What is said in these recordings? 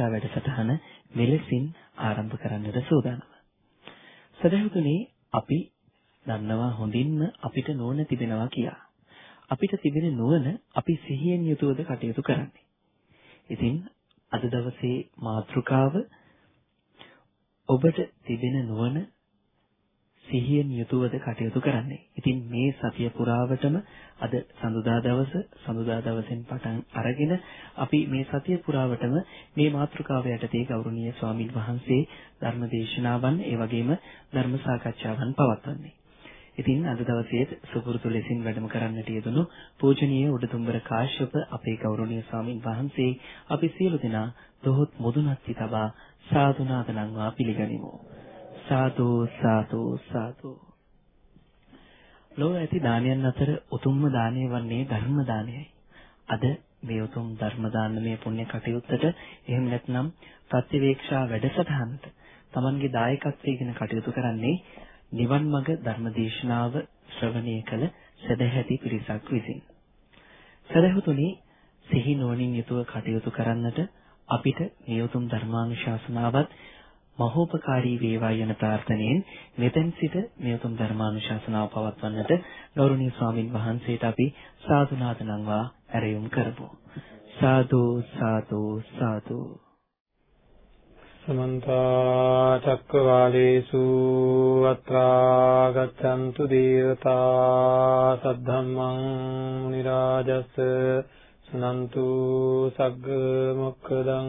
ප්‍රතිවීක්ෂා වැඩසටහන මෙලෙසින් ආරම්භ කරන්නට සූදානම්. සදහතුනි අපි දන්නවා හොඳින්ම අපිට නුවණ තිබෙනවා කියා. අපිට තිබෙන නුවණ අපි සිහියෙන් යුතුවද කටයුතු කරන්නේ. ඉතින් අද දවසේ මාතෘකාව ඔබට තිබෙන නුවණ සිහියෙන් යුතුවද කටයුතු කරන්නේ. ඉතින් මේ සතිය පුරාවටම අද සඳුදා දවස සඳුදා දවසෙන් පටන් අරගෙන අපි මේ සතිය පුරාවටම මේ මාතෘකාව යටතේ ගෞරවනීය ස්වාමින් වහන්සේ ධර්ම දේශනාවන් ඒ වගේම ධර්ම සාකච්ඡාවන් පවත්වන්නේ. ඉතින් අද දවසේ සුපුරුදු ලෙසින් වැඩම කරන්නට යෙදුණු පූජනීය උඩතුම්බර කාශ්‍යප අපේ ගෞරවනීය ස්වාමින් වහන්සේ අපි සියලු දෙනා දොහොත් මුදුනත් සිතබා සාදුනාද නම්වා පිළිගනිමු. සාදු සාදු සාදු ලෝක ඇති දානයන් අතර උතුම්ම දානය වන්නේ ධර්ම දානයයි. අද මේ උතුම් ධර්ම දානමය පුණ්‍ය කටයුත්තට එහෙම නැත්නම් ප්‍රතිවේක්ෂා වැඩසටහනට Tamanගේ දායකත්වයෙන් කටයුතු කරන්නේ නිවන් මඟ ධර්මදේශනාව ශ්‍රවණය කළ සදැහැති පිරිසක් විසින්. සදහතුනි සිහි නුවණින් යුතුව කටයුතු කරන්නට අපිට මේ උතුම් ධර්මානුශාසනාවත් මහෝපකාරී වේවා යන ප්‍රාර්ථනාවෙන් මෙතෙන් සිට මේ උතුම් ධර්මානුශාසනාව පවත්වන්නට ගෞරවනීය ස්වාමින් වහන්සේට අපි සාදු නාදනම්වා ඇරයුම් කරමු. සාදු සාදු සාදු සමන්ත චක්කවාලේසු අත්‍රා ගච්ඡන්තු දේවතා සද්ධම්මං මුනි රාජස් සනන්තු සග්ග මොක්ඛදං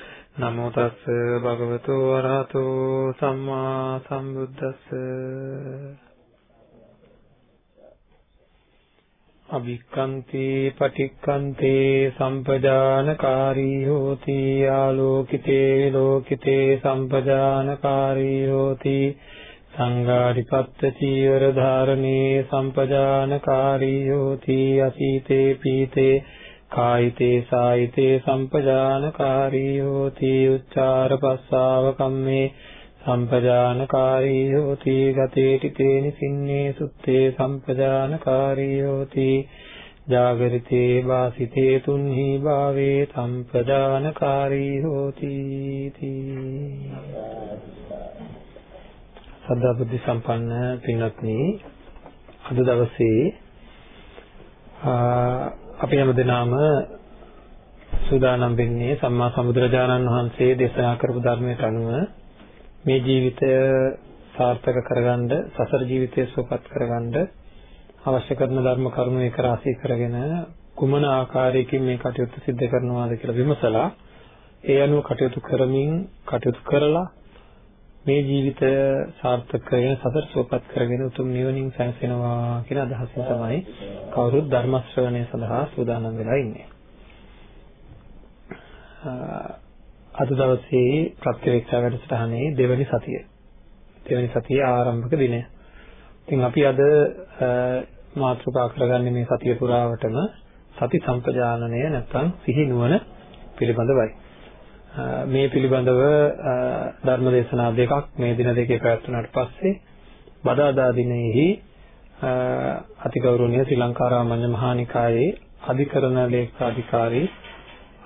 නමෝ තස්ස භගවතු වරහතෝ සම්මා සම්බුද්දස්ස. අභික්ඛන්ති පටික්ඛන්තේ සම්පජානකාරී හෝති ආලෝකිතේ ලෝකිතේ සම්පජානකාරී හෝති. සංඝාරිපත්ත චීවර ධාරණේ සම්පජානකාරී හෝති. අසීතේ පීතේ කායිතේ සායිතේ සම්පජානකාරී හෝති උච්චාර පස්සාව කම්මේ සම්පජානකාරී හෝති ගතේ තිතේ නිසින්නේ සුත්තේ සම්පජානකාරී හෝති ජාගරිතේ වාසිතේ තුන්හි භාවේ සම්පජානකාරී හෝති සදා බුද්ධ සම්පන්න පින්වත්නි අද දවසේ අපි හැමදෙනාම සූදානම් වෙන්නේ සම්මා සම්බුදුරජාණන් වහන්සේ දේශනා කරපු ධර්මයට අනුව මේ ජීවිතය සාර්ථක කරගන්න සසර ජීවිතය සුවපත් කරගන්න අවශ්‍ය කරන ධර්ම කරුණු එක රාශී කරගෙන කුමන ආකාරයකින් මේ කටයුතු සිද්ධ කරනවාද කියලා විමසලා ඒ අනුව කටයුතු කරමින් කටයුතු කරලා මේ ජීවිතය සාර්ථක කරගෙන සසර සුවපත් කරගෙන උතුම් නිවනින් සැනසෙනවා කියන අදහසින් තමයි කවුරුත් ධර්ම ශ්‍රවණය සඳහා සූදානම් වෙලා ඉන්නේ. අද දවසේ ප්‍රත්‍යක්ෂ වැඩසටහනේ දෙවැනි සතිය. දෙවැනි සතියේ ආරම්භක දිනය. ඉතින් අපි අද මාතෘකා කරගන්නේ මේ සතිය පුරාවටම සති සම්පජානනය නැත්නම් සිහි නුවණ පිළිබඳවයි. මේ පිළිබඳව ධර්ම දේශනා දෙකක් මේ දින දෙකේ පැවැත්වුණාට පස්සේ බදාදා දිනෙහි අතිගෞරවනීය ශ්‍රී ලංකා රාමඤ්ඤ මහානිකායේ අධිකරණ ලේකාධිකාරී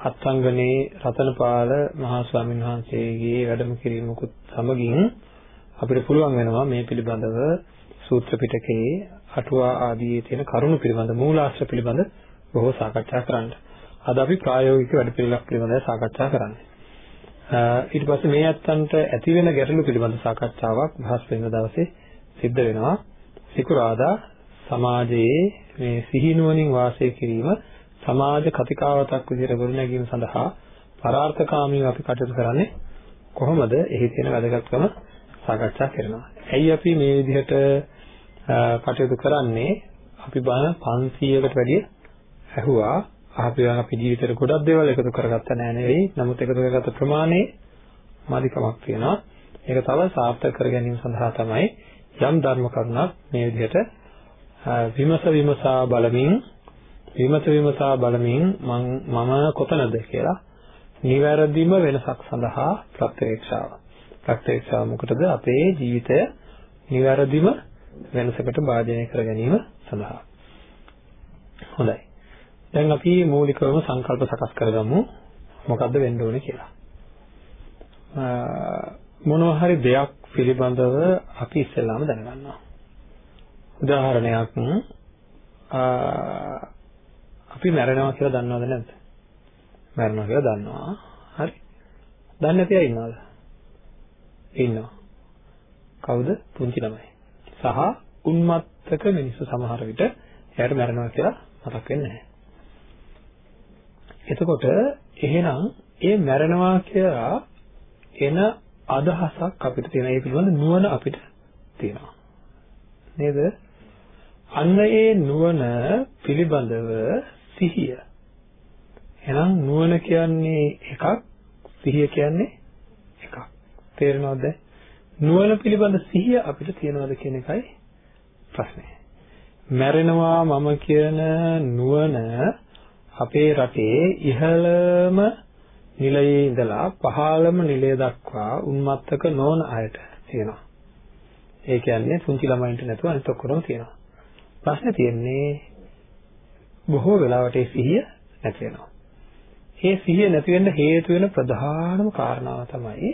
අත්ංගනේ රතනපාල මහා ස්වාමීන් වහන්සේගේ වැඩම කිරීමකුත් සමගින් අපිට පුළුවන් වෙනවා මේ පිළිබඳව සූත්‍ර පිටකයේ අටුවා ආදී තියෙන කරුණු පිළිබඳ මූලාශ්‍ර පිළිබඳ බොහෝ සාකච්ඡා කරන්න. අද අපි ප්‍රායෝගික වැඩපිළිවෙලක් පිළිබඳව සාකච්ඡා කරන්නේ. ඊට පස්සේ මේ ඇත්තන්ට ඇති වෙන ගැටලු පිළිබඳ සාකච්ඡාවක් බ්‍රහස්පතින්දා දවසේ සිද්ධ වෙනවා. සිකුරාදා සමාජයේ මේ සිහිනුවණින් වාසය කිරීම සමාජ කතිකාවතක් විදිහට ගොඩනැගීම සඳහා පරාර්ථකාමීව අපි කටයුතු කරන්නේ කොහොමද එහි තියෙන වැදගත්කම සාකච්ඡා කරනවා. ඇයි අපි මේ විදිහට කටයුතු කරන්නේ? අපි බලන 500කට වැඩිය ඇහුවා. අපි අපි ජීවිතේට ගොඩක් දේවල් එකතු කරගත්ත නෑ නෙවෙයි. නමුත් එකතු කරගත්ත ප්‍රමාණය මදිකමක් තියෙනවා. ඒක තව සාර්ථක කර ගැනීම සඳහා තමයි යම් ධර්ම කරුණක් මේ විදිහට විමස විමසා බලමින් විමස විමසා බලමින් මම කොතනද කියලා නිවැරදිම වෙනසක් සඳහා ප්‍රත්‍යක්ෂාව. ප්‍රත්‍යක්ෂාව මොකටද? අපේ ජීවිතය නිවැරදිම වෙනසකට භාජනය කර ගැනීම සඳහා. හොඳයි. දැන් අපි මූලිකවම සංකල්ප සකස් කරගමු. මොකද්ද වෙන්න ඕනේ කියලා. මොනවා හරි දෙයක් පිළිබඳව අපි ඉස්සෙල්ලාම දැනගන්නවා. උදාහරණයක් අපි මැරෙනවා කියලා දන්නවද නැද්ද? මැරෙනවා කියලා දන්නවා. හරි. දන්නේ නැති අය ඉන්නවද? ඉන්නවා. කවුද? පුංචි ළමයි. සහ උන්මත්තක මිනිස්සු සමහර විට එයාට මැරෙනවා කියලා මතක් වෙන්නේ නැහැ. එතකොට එහෙනම් ඒ මැරෙනවා කියලා එන අදහසක් අපිට තියෙන ඒ පිළිබඳ නුවණ අපිට තියෙනවා. නේද? අන්න ඒ නුවණ පිළිබඳව සිහිය. එහෙනම් නුවණ කියන්නේ එකක්, සිහිය කියන්නේ එකක්. තේරෙනවද? නුවණ පිළිබඳ සිහිය අපිට තියනවද කියන එකයි ප්‍රශ්නේ. මැරෙනවා මම කියන නුවණ අපේ රටේ ඉහළම නිලයේ ඉඳලා පහළම නිලය දක්වා උන්මත්තක නොවන අයට තියෙනවා. ඒ කියන්නේ පුංචි ළමයින්ට නැතුව අනිත් ඔක්කොම තියෙනවා. ප්‍රශ්නේ තියෙන්නේ බොහෝ වෙලාවට ඒ සිහිය නැති වෙනවා. ඒ සිහිය නැති වෙන්න හේතු වෙන ප්‍රධානම කාරණාව තමයි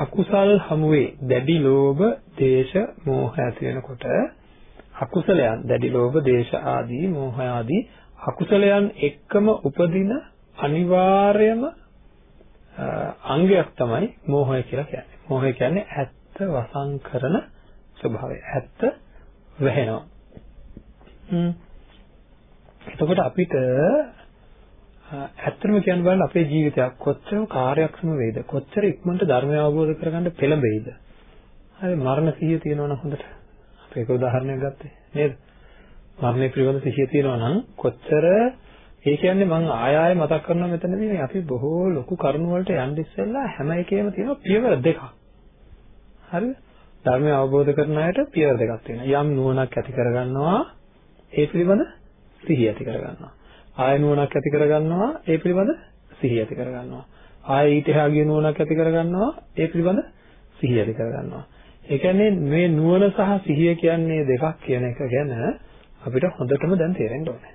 අකුසල් හමුවේ දැඩි ලෝභ, දේශ, මෝහ ඇති වෙනකොට අකුසලයන් දැඩි ලෝභ, දේශ ආදී, මෝහ ආදී අකුසලයන් එක්කම උපදින අනිවාර්යම අංගයක් තමයි මෝහය කියලා කියන්නේ. මෝහය කියන්නේ ඇත්ත වසං කරන ස්වභාවය. ඇත්ත වැහෙනවා. එතකොට අපිට ඇත්තම කියන්න බලන්න අපේ ජීවිතයක් කොච්චර කාර්යක්ෂම වේද කොච්චර ඉක්මනට ධර්මය අවබෝධ කරගන්න පෙළඹෙයිද හරි මරණ සිහිය තියෙනවා නම් හොඳට අපි ඒක උදාහරණයක් ගත්තේ නේද? මරණය පිළිබඳ සිහිය තියෙනවා නම් කොච්චර ඒ කියන්නේ මම ආය ආය මතක් කරනවා මෙතනදී අපි බොහෝ ලොකු කරුණු වලට යන්න ඉස්සෙල්ලා හැම එකේම තියෙනවා පියවර දෙකක්. හරිද? ධර්මය අවබෝධ කරන අයට පියවර දෙකක් තියෙනවා. යම් නුවණක් ඇති කරගන්නවා ඒ පිළිබඳ සිහිය ඇති කරගන්නවා. ආය නුවණක් ඇති කරගන්නවා ඒ පිළිබඳ සිහිය ඇති කරගන්නවා. ආය ඊට එහා ගිය නුවණක් ඇති කරගන්නවා ඒ පිළිබඳ සිහිය ඇති කරගන්නවා. ඒ කියන්නේ මේ නුවණ සහ සිහිය කියන්නේ දෙකක් කියන එක ගැන අපිට හොඳටම දැන් තේරෙන්න ඕනේ.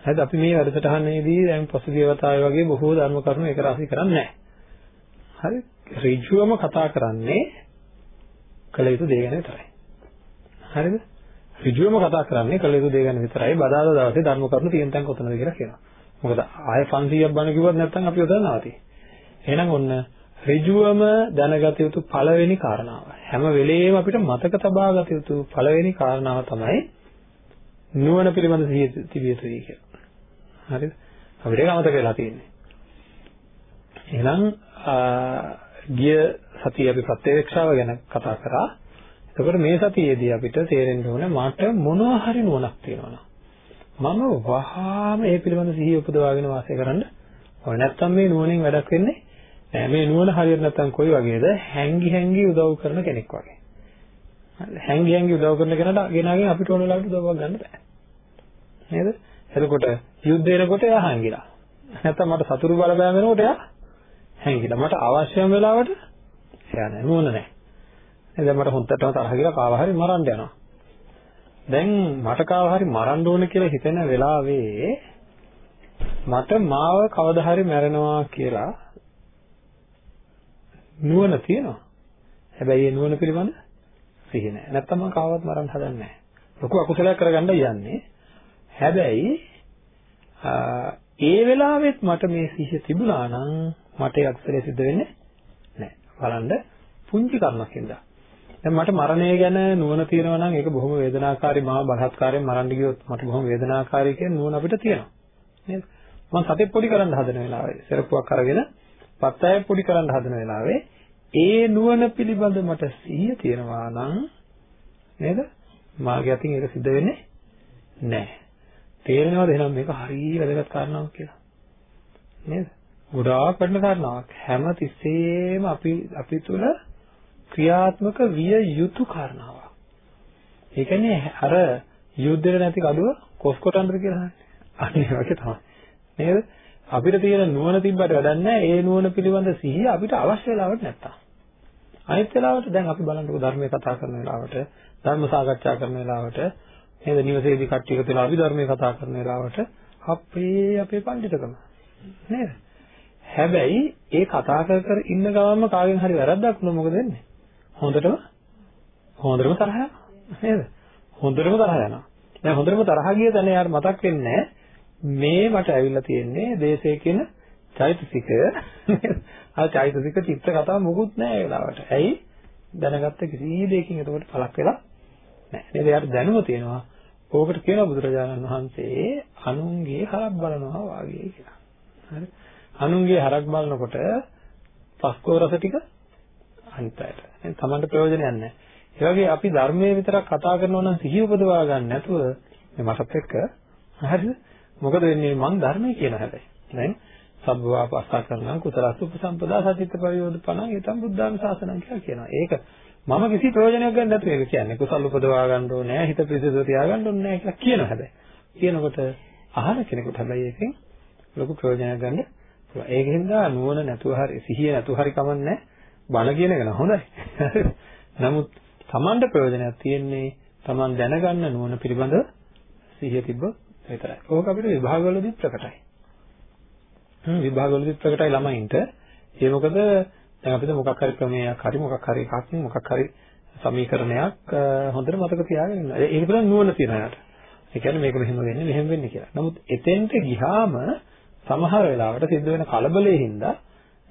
හරිද? අපි මේ වැඩසටහනේදී දැන් පසුගිය වතාවේ වගේ බොහෝ ධර්ම කරුණු එක රාශි කරන්නේ නැහැ. හරි? ඍජුවම කතා කරන්නේ කළ යුතු දේ ගැන විතරයි. හරිද? ඍජුවම කතා කරන්නේ කළ යුතු දේ ගැන විතරයි. බදාදා දවසේ ධර්ම කරුණු තියෙන තැන් කොතනද කියලා කියනවා. මොකද ආයෙ 500ක් බණ කිව්වත් නැත්නම් අපි උදන්නවති. එහෙනම් ඔන්න ඍජුවම දැනගත යුතු පළවෙනි කාරණාව. හැම වෙලෙම අපිට මතක තබා ගත යුතු පළවෙනි කාරණාව තමයි නුවණ පිළිබඳ සිහිය තිබිය යුතුයි කියලා. හරිද? අපිට ඒක අමතක වෙලා තියෙන්නේ. එහෙනම් ගිය සතියේ අපි ප්‍රත්‍යක්ෂාව ගැන කතා කරා. එතකොට මේ සතියේදී අපිට තේරෙන්න ඕනේ මට මොනවා හරි නුවණක් තියෙනවා මම වහාම ඒ පිළිබඳ සිහිය උපදවාගෙන වාසය කරන්න ඕනේ. නැත්තම් මේ නුවණින් වැඩක් වෙන්නේ නෑ. මේ නුවණ හරියට නැත්තම් කොයි වගේද? හැංගි හැංගි උදව් කරන කෙනෙක් වගේ. හැංගි හැංගි උදව් කරන කෙනාට ගෙනාගෙන අපිට ඕන වෙලාවට උදව්වක් ගන්න බෑ. නේද? එතකොට යුද්ධ එනකොට එයා හැංගිලා. නැත්තම් මට සතුරු බලපෑම් වෙනකොට එයා හැංගිලා. මට අවශ්‍යම වෙලාවට එයා නෑ නුවණ නෑ. දැන් මට හොන්දටම තරහ ගිහලා කාව හරි මරන්න යනවා. දැන් මට කාව හරි මරන්න ඕන කියලා හිතෙන වෙලාවේ මට මාව කවදා හරි මැරෙනවා කියලා නුවණ තියෙනවා. හැබැයි ඒ නුවණ පිළිබඳ සිහි නැහැ. නැත්තම් මම කාවත් මරන්න හදන්නේ නැහැ. ලොකු අකුසලයක් කරගන්න යන්නේ. හැබැයි ඒ වෙලාවෙත් මට මේ සිහිය තිබුණා නම් මට ඒ අකුසලයේ සිද්ධ වෙන්නේ නැහැ. බලන්න පුංචි කර්මයක් හින්දා. දැන් මට මරණය ගැන නුවණ තියෙනවා නම් ඒක බොහොම වේදනාකාරී මහා බලහත්කාරයෙන් මරන්න ගියොත් මට බොහොම වේදනාකාරී කියන නුවණ අපිට තියෙනවා. නේද? මම සතෙක් පොඩි කරන්න හදන වෙලාවේ සරප්පුවක් අරගෙන පත්තය පොඩි කරන්න හදන වෙලාවේ ඒ නුවණ පිළිබඳ මට සිහිය තියෙනවා නම් නේද? මාගේ අතින් ඒක සිද්ධ වෙන්නේ නැහැ. තේරෙනවද එහෙනම් මේක හරිය වැදගත් කාරණාවක් කියලා? නේද? ගොඩාක් වටින කාරණාවක්. හැම තිස්සෙම අපි අපි තුල ක්‍රියාත්මක විය යුතු කාරණාවක්. ඒ කියන්නේ අර යුද්ධෙට නැති කඩුව කොස් කොටන්නද කියලා අහන්නේ. අන්න ඒ වගේ තමයි. නේද? අපිට තියෙන නුවණ තිබ්බට වැඩක් නැහැ. ඒ නුවණ පිළිබඳ සිහිය අපිට අවශ්‍ය වෙලාවට නැත්තම්. අනිත් වෙලාවට දැන් අපි බලන්නකො ධර්මයේ කතා කරන වෙලාවට, ධර්ම සාකච්ඡා කරන වෙලාවට, නේද? නිවසේදී කට්ටිය එකතු වෙලා අපි ධර්මයේ කතා කරන වෙලාවට අපේ අපේ පඬිතුකම. නේද? හැබැයි ඒ කතා කර කර ඉන්න ගමන්ම කාගෙන් හරි වැරද්දක් වුණොත් මොකද වෙන්නේ? හොඳටම හොඳටම තරහ නේද? හොඳටම තරහ යනවා. දැන් හොඳටම තරහ ගිය තැන යාට මතක් වෙන්නේ මේ මට ඇවිල්ලා තියෙන්නේ දේශේ කියන චෛතසිකය. අර චෛතසික චිත්ත කතාව මොකුත් නැහැ ඒ වෙලාවට. ඇයි? දැනගත්ත කිසි දෙයකින් එතකොට පළක් වෙලා නැහැ. නේද? යාට දැනුම තියෙනවා. ඕකට කියනවා බුදුරජාණන් වහන්සේ අනුන්ගේ හරක් බලනවා වාගේ කියලා. හරි? අනුන්ගේ හරක් බලනකොට පස්කෝ රස ටික අනිත් අයට. එහෙනම් Tamanට ප්‍රයෝජනයක් නැහැ. ඒ වගේ අපි ධර්මයේ විතරක් කතා කරනවා නම් සිහිය උපදවා ගන්න නැතුව මේ මටත් එක්ක හරිද? මොකද වෙන්නේ මං ධර්මයේ කියන හැබැයි. දැන් සබ්බවා පස්සා කරනවා කුසලස් උපසම්පදා සචිත්ත පරියෝධපණං ඒතම් බුද්ධාන ශාසනං කියලා කියනවා. ඒක මම කිසි ප්‍රයෝජනයක් ගන්න නැතුව ඒක කියන්නේ. කුසල උපදවා ගන්න ඕනේ, හිත පිරිසිදු තියාගන්න ඕනේ කියලා කියනවා හැබැයි. කියනකොට අහන කෙනෙකුට හැබැයි ඒකෙන් ලොකු ප්‍රයෝජනයක් ගන්න පුළුවන්. ඒකෙන්ද නුවණ නැතුව හරි සිහිය නැතුව හරි කමන්නේ බණ කියන එක නම් හොඳයි. නමුත් Tamanට ප්‍රයෝජනයක් තියෙන්නේ Taman දැනගන්න නුවණ පිළිබඳව සිහිය තිබ්බොත් විතරයි. ඕක අපිට විභාගවලදී ප්‍රකටයි. හ්ම් විභාගවලදී ප්‍රකටයි ළමයින්ට. ඒ මොකද දැන් අපිට මොකක් හරි ක්‍රමයක් හරි මොකක් හරි එකක් මොකක් හරි සමීකරණයක් හොඳට මතක තියාගෙන ඉන්න. ඒක පිළිබඳ නුවණ තියෙනවා යාට. ඒ කියන්නේ මේක මෙහෙම වෙන්නේ මෙහෙම වෙන්නේ කියලා. නමුත් එතෙන්ට ගියාම සමහර වෙලාවට සිද්ධ වෙන කලබලයේ හින්දා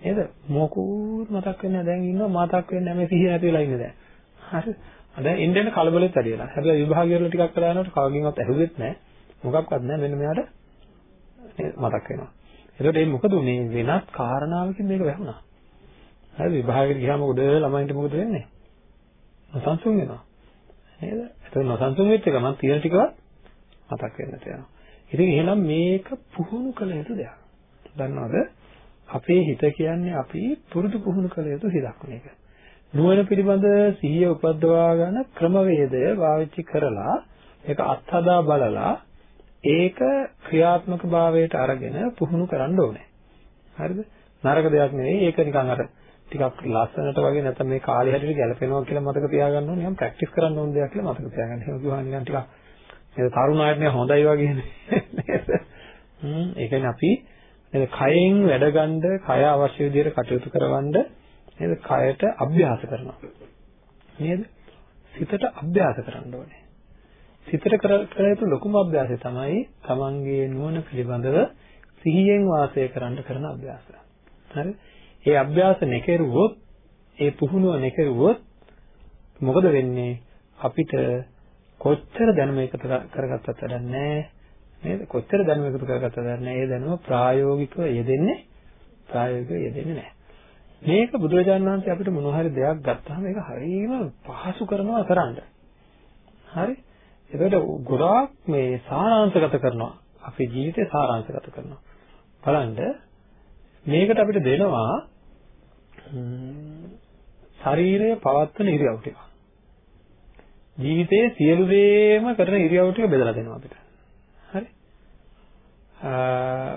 නේද? මොකුත් මතක් වෙන්නේ නැහැ. දැන් ඉන්නවා මතක් වෙන්නේ නැහැ. මේ සිහිය නැති වෙලා ඉන්නේ දැන්. හරි. දැන් ඉන්දියන් කලබලෙත් වැඩි වෙලා. හැබැයි විභාගය වල ටිකක් කරලා යනකොට කවකින්වත් ඇහුවෙත් නැහැ. මොකක්වත් නැහැ. මෙන්න මෙයාට මතක් වෙනවා. එතකොට මේ මොකද මේ වෙනත් කාරණාවකින් මේක වැහුණා. හරි විභාගෙට ගියාම උඩ ළමයින්ට මොකද වෙන්නේ? නොසන්සුන් වෙනවා. නේද? එතකොට නොසන්සුන් වෙච්ච ගමන් තියෙන ටිකවත් මතක් වෙන්න තියෙනවා. ඉතින් එහෙනම් මේක පුහුණු කළ යුතු දෙයක්. දන්නවද? අපේ හිත කියන්නේ අපි පුරුදු පුහුණු කළ යුතු හිතක් මේක. නුවණ පිළිබඳ සිහිය උපද්දවා ගන්න ක්‍රමවේදය පාවිච්චි කරලා ඒක අත්හදා බලලා ඒක ක්‍රියාත්මක භාවයට අරගෙන පුහුණු කරන්න ඕනේ. හරිද? නරක දෙයක් නෙවෙයි. ඒක නිකන් අර ටිකක් ලස්සනට වගේ නැත්නම් මේ කාලේ හැටියට ගැලපෙනවා කියලා මතක තියාගන්න ඕනේ. නිකන් ප්‍රැක්ටිස් කරන්න ඕන දෙයක් කියලා මතක තියාගන්න. එහෙම කිව්වහම නිකන් ටිකක් නේද තරුණ අයට නේ හොඳයි වගේ නේද? හ්ම් ඒ කියන්නේ අපි නේද කයෙන් වැඩ ගන්න, කය අවශ්‍ය විදිහට කටයුතු කරවන්න නේද කයට අභ්‍යාස කරනවා. නේද? සිතට අභ්‍යාස කරන්න ඕනේ. සිතට කර යුතු ලොකුම අභ්‍යාසය තමයි තමන්ගේ නුවණ පිළිබඳව සිහියෙන් වාසය කරන්න කරන අභ්‍යාසය. හරි? ඒ අභ්‍යාස නැකරුවොත් ඒ පුහුණුව නැකරුවොත් මොකද වෙන්නේ? අපිට කොච්චර දැනුම එකතු කරගත්තත් වැඩක් නැහැ. නේද? කොච්චර දැනුම එකතු කරගත්තත් වැඩක් නැහැ. ඒ දැනුම ප්‍රායෝගිකව යෙදෙන්නේ ප්‍රායෝගිකව යෙදෙන්නේ නැහැ. මේක බුදුරජාණන් වහන්සේ අපිට මොන හරි දෙයක් ගත්තාම ඒක හරියම පහසු කරනවා කරන්න. හරි? ඒකට ගොඩාක් මේ සාරාංශගත කරනවා අපේ ජීවිතේ සාරාංශගත කරනවා බලන්න මේකට අපිට දෙනවා ශරීරය පවත්වන ඉරියව් ටික. ජීවිතයේ සියලු දේම කරන ඉරියව් ටික බෙදලා දෙනවා අපිට. හරි?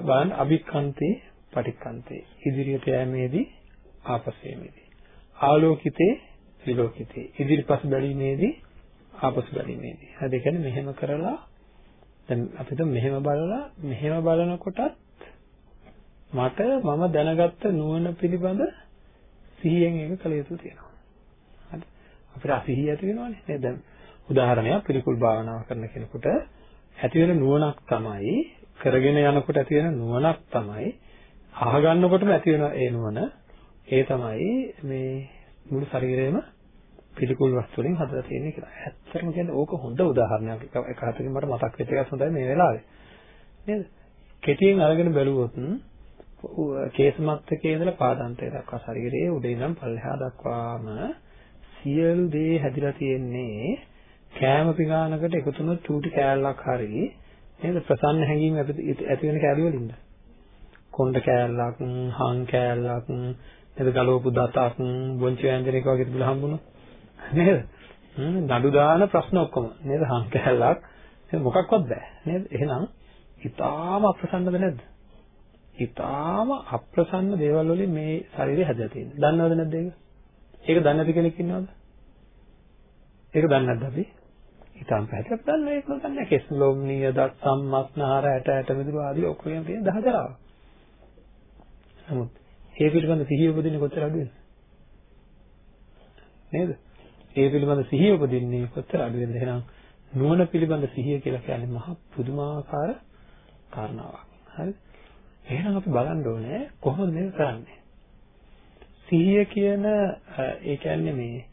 බලන්න අභික්ඛන්තේ පටික්ඛන්තේ ඉදිරියට යෑමේදී ආපසේමේදී ආලෝකිතේ විලෝකිතේ ඉදිරිපස් බැලීමේදී ආපසු බැලීමේදී හරි ඒ කියන්නේ මෙහෙම කරලා දැන් අපිට මෙහෙම බලලා මෙහෙම බලනකොටත් මට මම දැනගත්ත නුවණ පිළිබඳ සිහියෙන් ඒක කළ යුතු තියෙනවා. හරි. අපිට අසිහිය ඇති වෙනවනේ නේද? දැන් උදාහරණයක් පිළිකුල් භාවනාව කරන කෙනෙකුට ඇති වෙන නුවණක් තමයි කරගෙන යනකොට ඇති වෙන නුවණක් තමයි අහගන්නකොටම ඇති වෙන ඒ නුවණ ඒ තමයි මේ මුළු ශරීරයම පිළිකුල් වස්තු වලින් හදලා තියෙන්නේ කියලා. ඇත්තටම කියන්නේ ඕක හොඳ උදාහරණයක්. එක හතකින් මට මතක් වෙච්ච එකක් හොඳයි මේ වෙලාවේ. නේද? කෙටියෙන් අරගෙන බැලුවොත් කේසමත්තකයේ ඉඳලා පාදාන්තය දක්වා ශරීරයේ උඩ ඉඳන් පල්ලෙහා දක්වාම සියලු දේ හැදිලා තියෙන්නේ කෑම පිඟානකට එකතු වුණු චූටි කෑල්ලක් හරි නේද ප්‍රසන්න හැඟීම් ඇති වෙන කෑලි වලින්ද කොණ්ඩ කෑල්ලක් හං කෑල්ලක් නේද ගලවපු දතක් බොංචි ව්‍යංජනයක වගේ තිබුණා හම්බුණා නේද? නඩු දාන ප්‍රශ්න ඔක්කොම. නේද? හං කෑල්ලක් මොකක්වත් බෑ. නේද? එහෙනම් ඊටාම අප්‍රසන්නද නැද්ද? ඊටාම අප්‍රසන්න දේවල් වලින් මේ ශරීරය හැදලා තියෙන්නේ. දන්නවද නැද්ද ඒක? ඒක දන්නේ නැති කෙනෙක් ඉන්නවද? ඒක දන්නේ නැද්ද අපි? ඊටාම් පැහැදිලිව දන්න ඒක දන්නේ කෙස් ලොම් නිය දත් සම්මස්නහර ඇට ඇට මිදුළු ආදී ඔක්කොම තියෙන දහතරාව නමුත් ඒ පිළිබඳ සිහිය උපදින්නේ කොච්චර අඩුද නේද? ඒ පිළිබඳ සිහිය උපදින්නේ කොච්චර අඩුද එහෙනම් නුවණ පිළිබඳ සිහිය කියලා කියන්නේ මහා පුදුමාකාර කාරණාවක්. හරිද? එහෙනම් අපි බලන්න ඕනේ කොහොමද මේක කරන්නේ? සිහිය කියන ඒ කියන්නේ මේ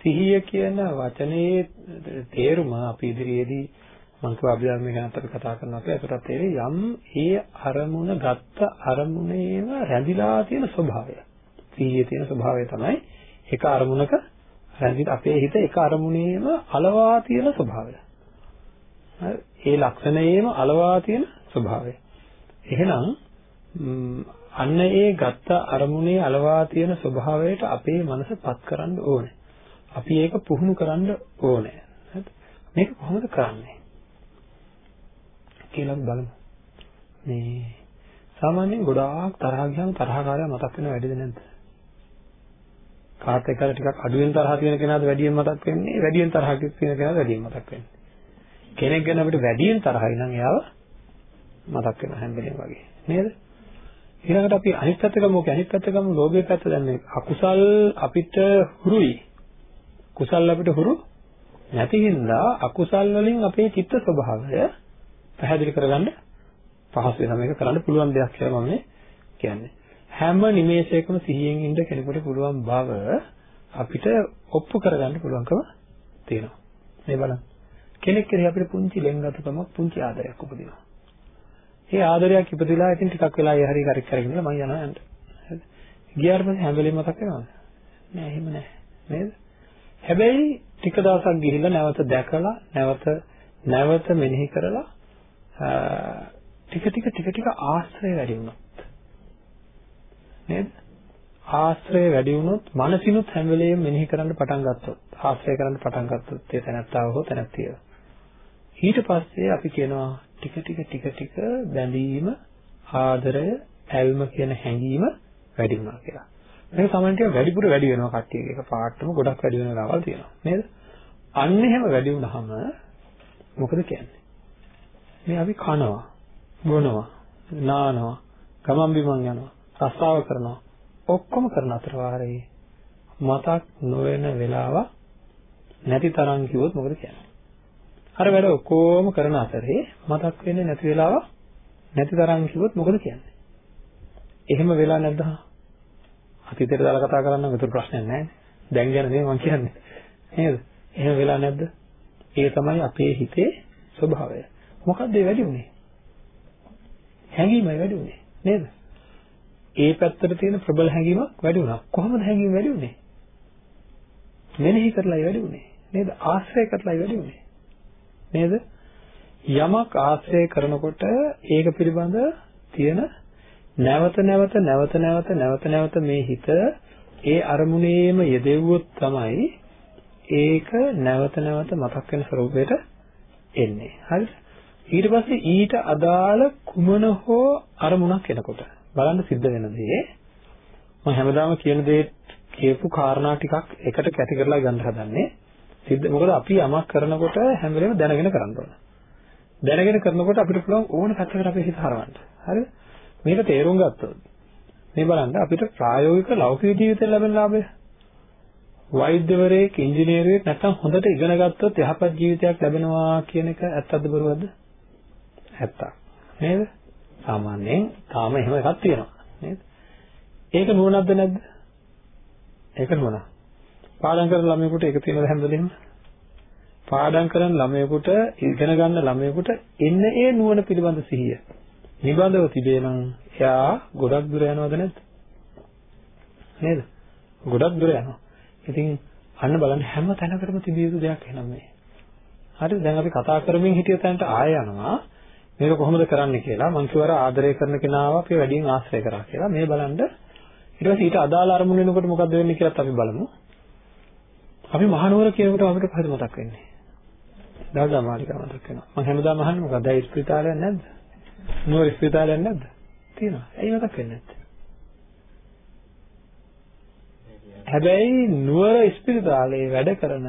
සිහිය කියන වචනේ තේරුම අපි ඉදිරියේදී මම කිව්වා අභිධර්මයේ ගැන අපි කතා කරනවා කියලා ඒකටත් තේරෙයි යම් ඒ අරමුණ ගත්ත අරමුණේම රැඳිලා තියෙන ස්වභාවය. සිහියේ තියෙන ස්වභාවය තමයි එක අරමුණක රැඳිලා අපේ හිත එක අරමුණේම අලවා තියෙන ස්වභාවය. ඒ ලක්ෂණයේම අලවා තියෙන ස්වභාවය. එහෙනම් අන්න ඒ ගත්ත අරමුණේ අලවා තියෙන ස්වභාවයට අපේ මනස පත් කරන්න ඕනේ. අපි ඒක පුහුණු කරන්න ඕනේ. මේක කොහොමද කරන්නේ? කියලා බලමු. මේ සාමාන්‍යයෙන් ගොඩාක් තරහ ගියාම තරහකාරයා මතක් වෙන වැඩිද නැද්ද? කාත් එක්කලා ටිකක් අඩුවෙන් තරහ තියෙන කෙනාද වැඩියෙන් මතක් වෙන්නේ? වැඩියෙන් තරහ තියෙන කෙනාද වැඩියෙන් මතක් වෙන්නේ? කෙනෙක් ගැන අපිට වැඩියෙන් තරහයි නම් එයාව මතක් වෙන හැම වෙලේම වගේ නේද? ඊළඟට අපි අනිත් පැත්ත ගමු. ඔක අනිත් පැත්ත ගමු ලෝභයේ පැත්ත දැන් මේ අකුසල් අපිට හුරුයි. කුසල් අපිට හුරු නැති හින්දා අකුසල් වලින් අපේ චිත්ත ස්වභාවය පැහැදිලි කරගන්න පහසු වෙනවා. මේක කරන්න පුළුවන් දෙයක් කියලා මම කියන්නේ. හැම නිමේෂයකම සිහියෙන් ඉන්න කෙනෙකුට පුළුවන් බව අපිට ඔප්පු කරගන්න පුළුවන්කම තියෙනවා. මේ බලන්න. කෙනෙක් කෙරෙහි අපිට පුංචි ලෙන්ගතුකමක් පුංචි ආදරයක් උපදිනවා. ඒ ආදරයක් ඉපදිලා ඉතින් ටිකක් වෙලා ඒ හරි කරක් කරගෙන මම යනවා යන්න. හරිද? ගියාට පස්සේ හැම වෙලෙම මතක් වෙනවද? නෑ එහෙම නෑ. නේද? හැබැයි ටික දවසක් ගිහිල්ලා නැවත දැකලා නැවත නැවත මෙනෙහි කරලා ටික ටික ටික ටික ආශ්‍රය වැඩි වුණොත් නේද? ආශ්‍රය වැඩි වුණොත් මනසිනුත් හැම වෙලෙම මෙනෙහි කරන්න පටන් ගත්තොත් ආශ්‍රය කරන්න පටන් ගත්තොත් ඒ තැනත්තාව හෝ තැනැත්තිය ඊට පස්සේ අපි කියනවා ටික ටික ටික ටික බැඳීම ආදරය ඇල්ම කියන හැඟීම වැඩි වුණා කියලා. මේක සමහරවිට වැඩිපුර වැඩි වෙනවා කට්ටියක එක පාටම ගොඩක් වැඩි වෙන ලාවල් තියෙනවා නේද? අන්න එහෙම වැඩි වුණාම මොකද කියන්නේ? මේ අපි කනවා, බොනවා, නානවා, ගමන් බිමන් යනවා, රස්සාව කරනවා. ඔක්කොම කරන අතර වාරේ මතක් නොවන වෙලාවක් නැති තරම් කිව්වොත් මොකද කියන්නේ? අර වැඩ ඔක්කොම කරන අතරේ මතක් වෙන්නේ නැති වෙලාවක් නැති තරම් කිව්වොත් මොකද කියන්නේ? එහෙම වෙලා නැද්ද? අතීතයට දාලා කතා කරන්න මෙතන ප්‍රශ්නයක් නැහැ. දැන් ගැන නෙමෙයි මම කියන්නේ. නේද? එහෙම වෙලා නැද්ද? ඒ තමයි අපේ හිතේ ස්වභාවය. මොකද්ද ඒ වැඩි උනේ? හැඟීමයි වැඩි උනේ. නේද? ඒ පැත්තට තියෙන ප්‍රබල හැඟීමක් වැඩි වුණා. කොහොමද හැඟීම වැඩි උනේ? මෙනෙහි කරලායි වැඩි උනේ. නේද? ආශ්‍රය කරලායි වැඩි උනේ. නේද? යමක් ආශ්‍රය කරනකොට ඒක පිළිබඳ තියෙන නැවත නැවත නැවත නැවත නැවත නැවත මේ හිත ඒ අරමුණේම යෙදෙව්වොත් තමයි ඒක නැවත නැවත මතක් වෙන ස්වරූපයට එන්නේ. හරිද? ඊට පස්සේ ඊට අදාළ කුමන හෝ අරමුණක් එනකොට බලන්න සිද්ධ වෙන දේ මම හැමදාම කියන දේ කියපු කාරණා ටිකක් එකට කැටි කරලා ගන්න හදන්නේ. සිද්ධ මොකද අපි යමක් කරනකොට හැම වෙලේම දැනගෙන කරන්න ඕන. දැනගෙන කරනකොට අපිට පුළුවන් ඕන පැත්තකට අපේ හිත හරවන්න. හරිද? මේක තේරුම් ගත්තොත් මේ බලන්න අපිට ප්‍රායෝගික ලෞකික ජීවිතේ ලැබෙන ලාභය වෛද්‍යවරයෙක් ඉංජිනේරුවෙක් නැත්නම් හොඳට ඉගෙන ගත්තොත් යහපත් ජීවිතයක් ලැබෙනවා කියන එක ඇත්තද බොරුවද? ඇත්ත. නේද? සාමාන්‍යයෙන් තාම එහෙම එකක් තියෙනවා. නේද? ඒක නුවණක්ද නැද්ද? ඒක නුවණ. පාඩම් කරන ළමයෙකුට ඒක තියෙනවද හැමදෙම? පාඩම් කරන ළමයෙකුට ඉගෙන ගන්න ළමයෙකුට එන්න ඒ නුවණ පිළිබඳ සිහිය. නිබඳව තිබේ නම් එයා ගොඩක් දුර යනවද නැද්ද? නේද? ගොඩක් දුර යනවා. ඉතින් අන්න බලන්න හැම තැනකටම තිබිය යුතු දෙයක් එහෙනම් මේ. හරිද? දැන් අපි කතා කරමින් හිටිය තැනට ආය යනවා. මේක කොහොමද කරන්නේ කියලා මං කිව්වර ආදරය කරන කෙනාව අපි වැඩියෙන් ආශ්‍රය කරා කියලා. මේ බලන්න ඊට පස්සේ ඊට අදාළ අරමුණ වෙනකොට මොකද්ද වෙන්නේ කියලාත් අපි බලමු. අපි මහනුවර කියනකොට අපිට කොහෙද මතක් වෙන්නේ? දාගා මාලිකා මතක් වෙනවා. මම හැමදාම අහන්නේ මොකක්ද? ඒ ස්පිරිතාලයක් නැද්ද? නුවර ස්පිරිතාලයක් නැද්ද? තියෙනවා. ඇයි මතක් වෙන්නේ නැත්තේ? හැබැයි නුවර ස්පිරිතාලේ වැඩ කරන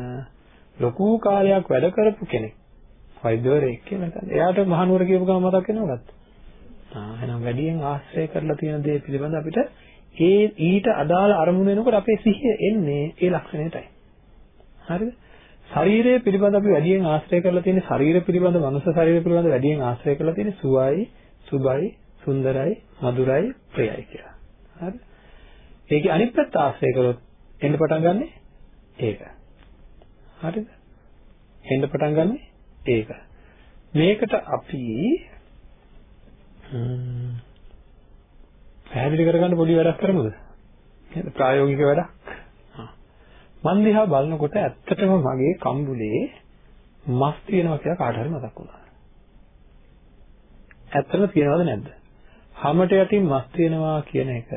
ලොකු කාලයක් වැඩ කරපු කෙනෙක් වෛද්‍යවරයෙක් කියලා හිතන්න. එයාට මහනුවර කියපු ගමන් මතක් වෙනවද? ආ එහෙනම් වැඩියෙන් ආශ්‍රය කරලා තියෙන දේ පිළිබඳ අපිට ඒ ඊට අදාළ අරමුණ වෙනකොට අපේ සිහිය එන්නේ ඒ ලක්ෂණයටයි. හරිද? ශරීරය පිළිබඳ අපි වැඩියෙන් ආශ්‍රය කරලා තියෙන ශරීර පිළිබඳ මනුෂ්‍ය ශරීරය පිළිබඳ වැඩියෙන් ආශ්‍රය කරලා තියෙන සුවයි, සුබයි, සුන්දරයි, මధుරයි, ප්‍රියයි කියලා. හරිද? ඒකේ අනිත් පැත්ත ආශ්‍රය කරොත් එන්න පටන් ගන්නෙ ඒක. හරිද? එන්න පටන් ගන්නෙ ඒක. මේකට අපි පැහැදිලි කරගන්න පොඩි වැඩක් කරමුද? නේද? ප්‍රායෝගික වැඩක්. මන් දිහා බලනකොට ඇත්තටම මගේ කම්බුලේ මස් තියෙනවා කියලා කාට හරි මතක් වුණා. ඇත්තටම තියෙනවද නැද්ද? හැමට යටින් මස් තියෙනවා කියන එක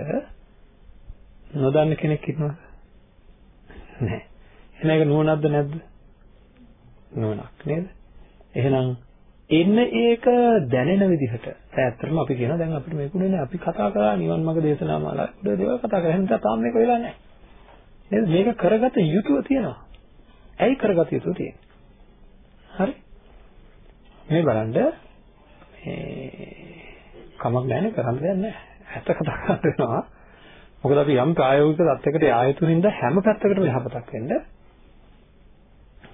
නොදන්න කෙනෙක් ඉන්නවද? නැහැ. එහෙනම් ඒක නුවණක්ද නැද්ද? නුවණක් නේද? එහෙනම් එන්න ඒක දැනෙන විදිහට. ඇත්තටම අපි කියනවා දැන් අපිට මේකුනේ නෑ. අපි කතා කරා නිවන් මාර්ග දේශනා මාලාව උඩ දේවල් කතා කරා. එහෙනම් තාම මේක වෙලා නෑ. නේද? මේක කරගත යුතුව තියෙනවා. ඇයි කරගත යුතුව තියෙන්නේ? හරි. මේ බලන්න මේ කමක් නැහැනේ කරන්න දෙයක් නැහැ ඇත්ත කතා කරනවා මොකද අපි යම් ප්‍රායෝගික தත්යකට ආයතු හින්දා හැම පැත්තකටම යහපතක් වෙන්න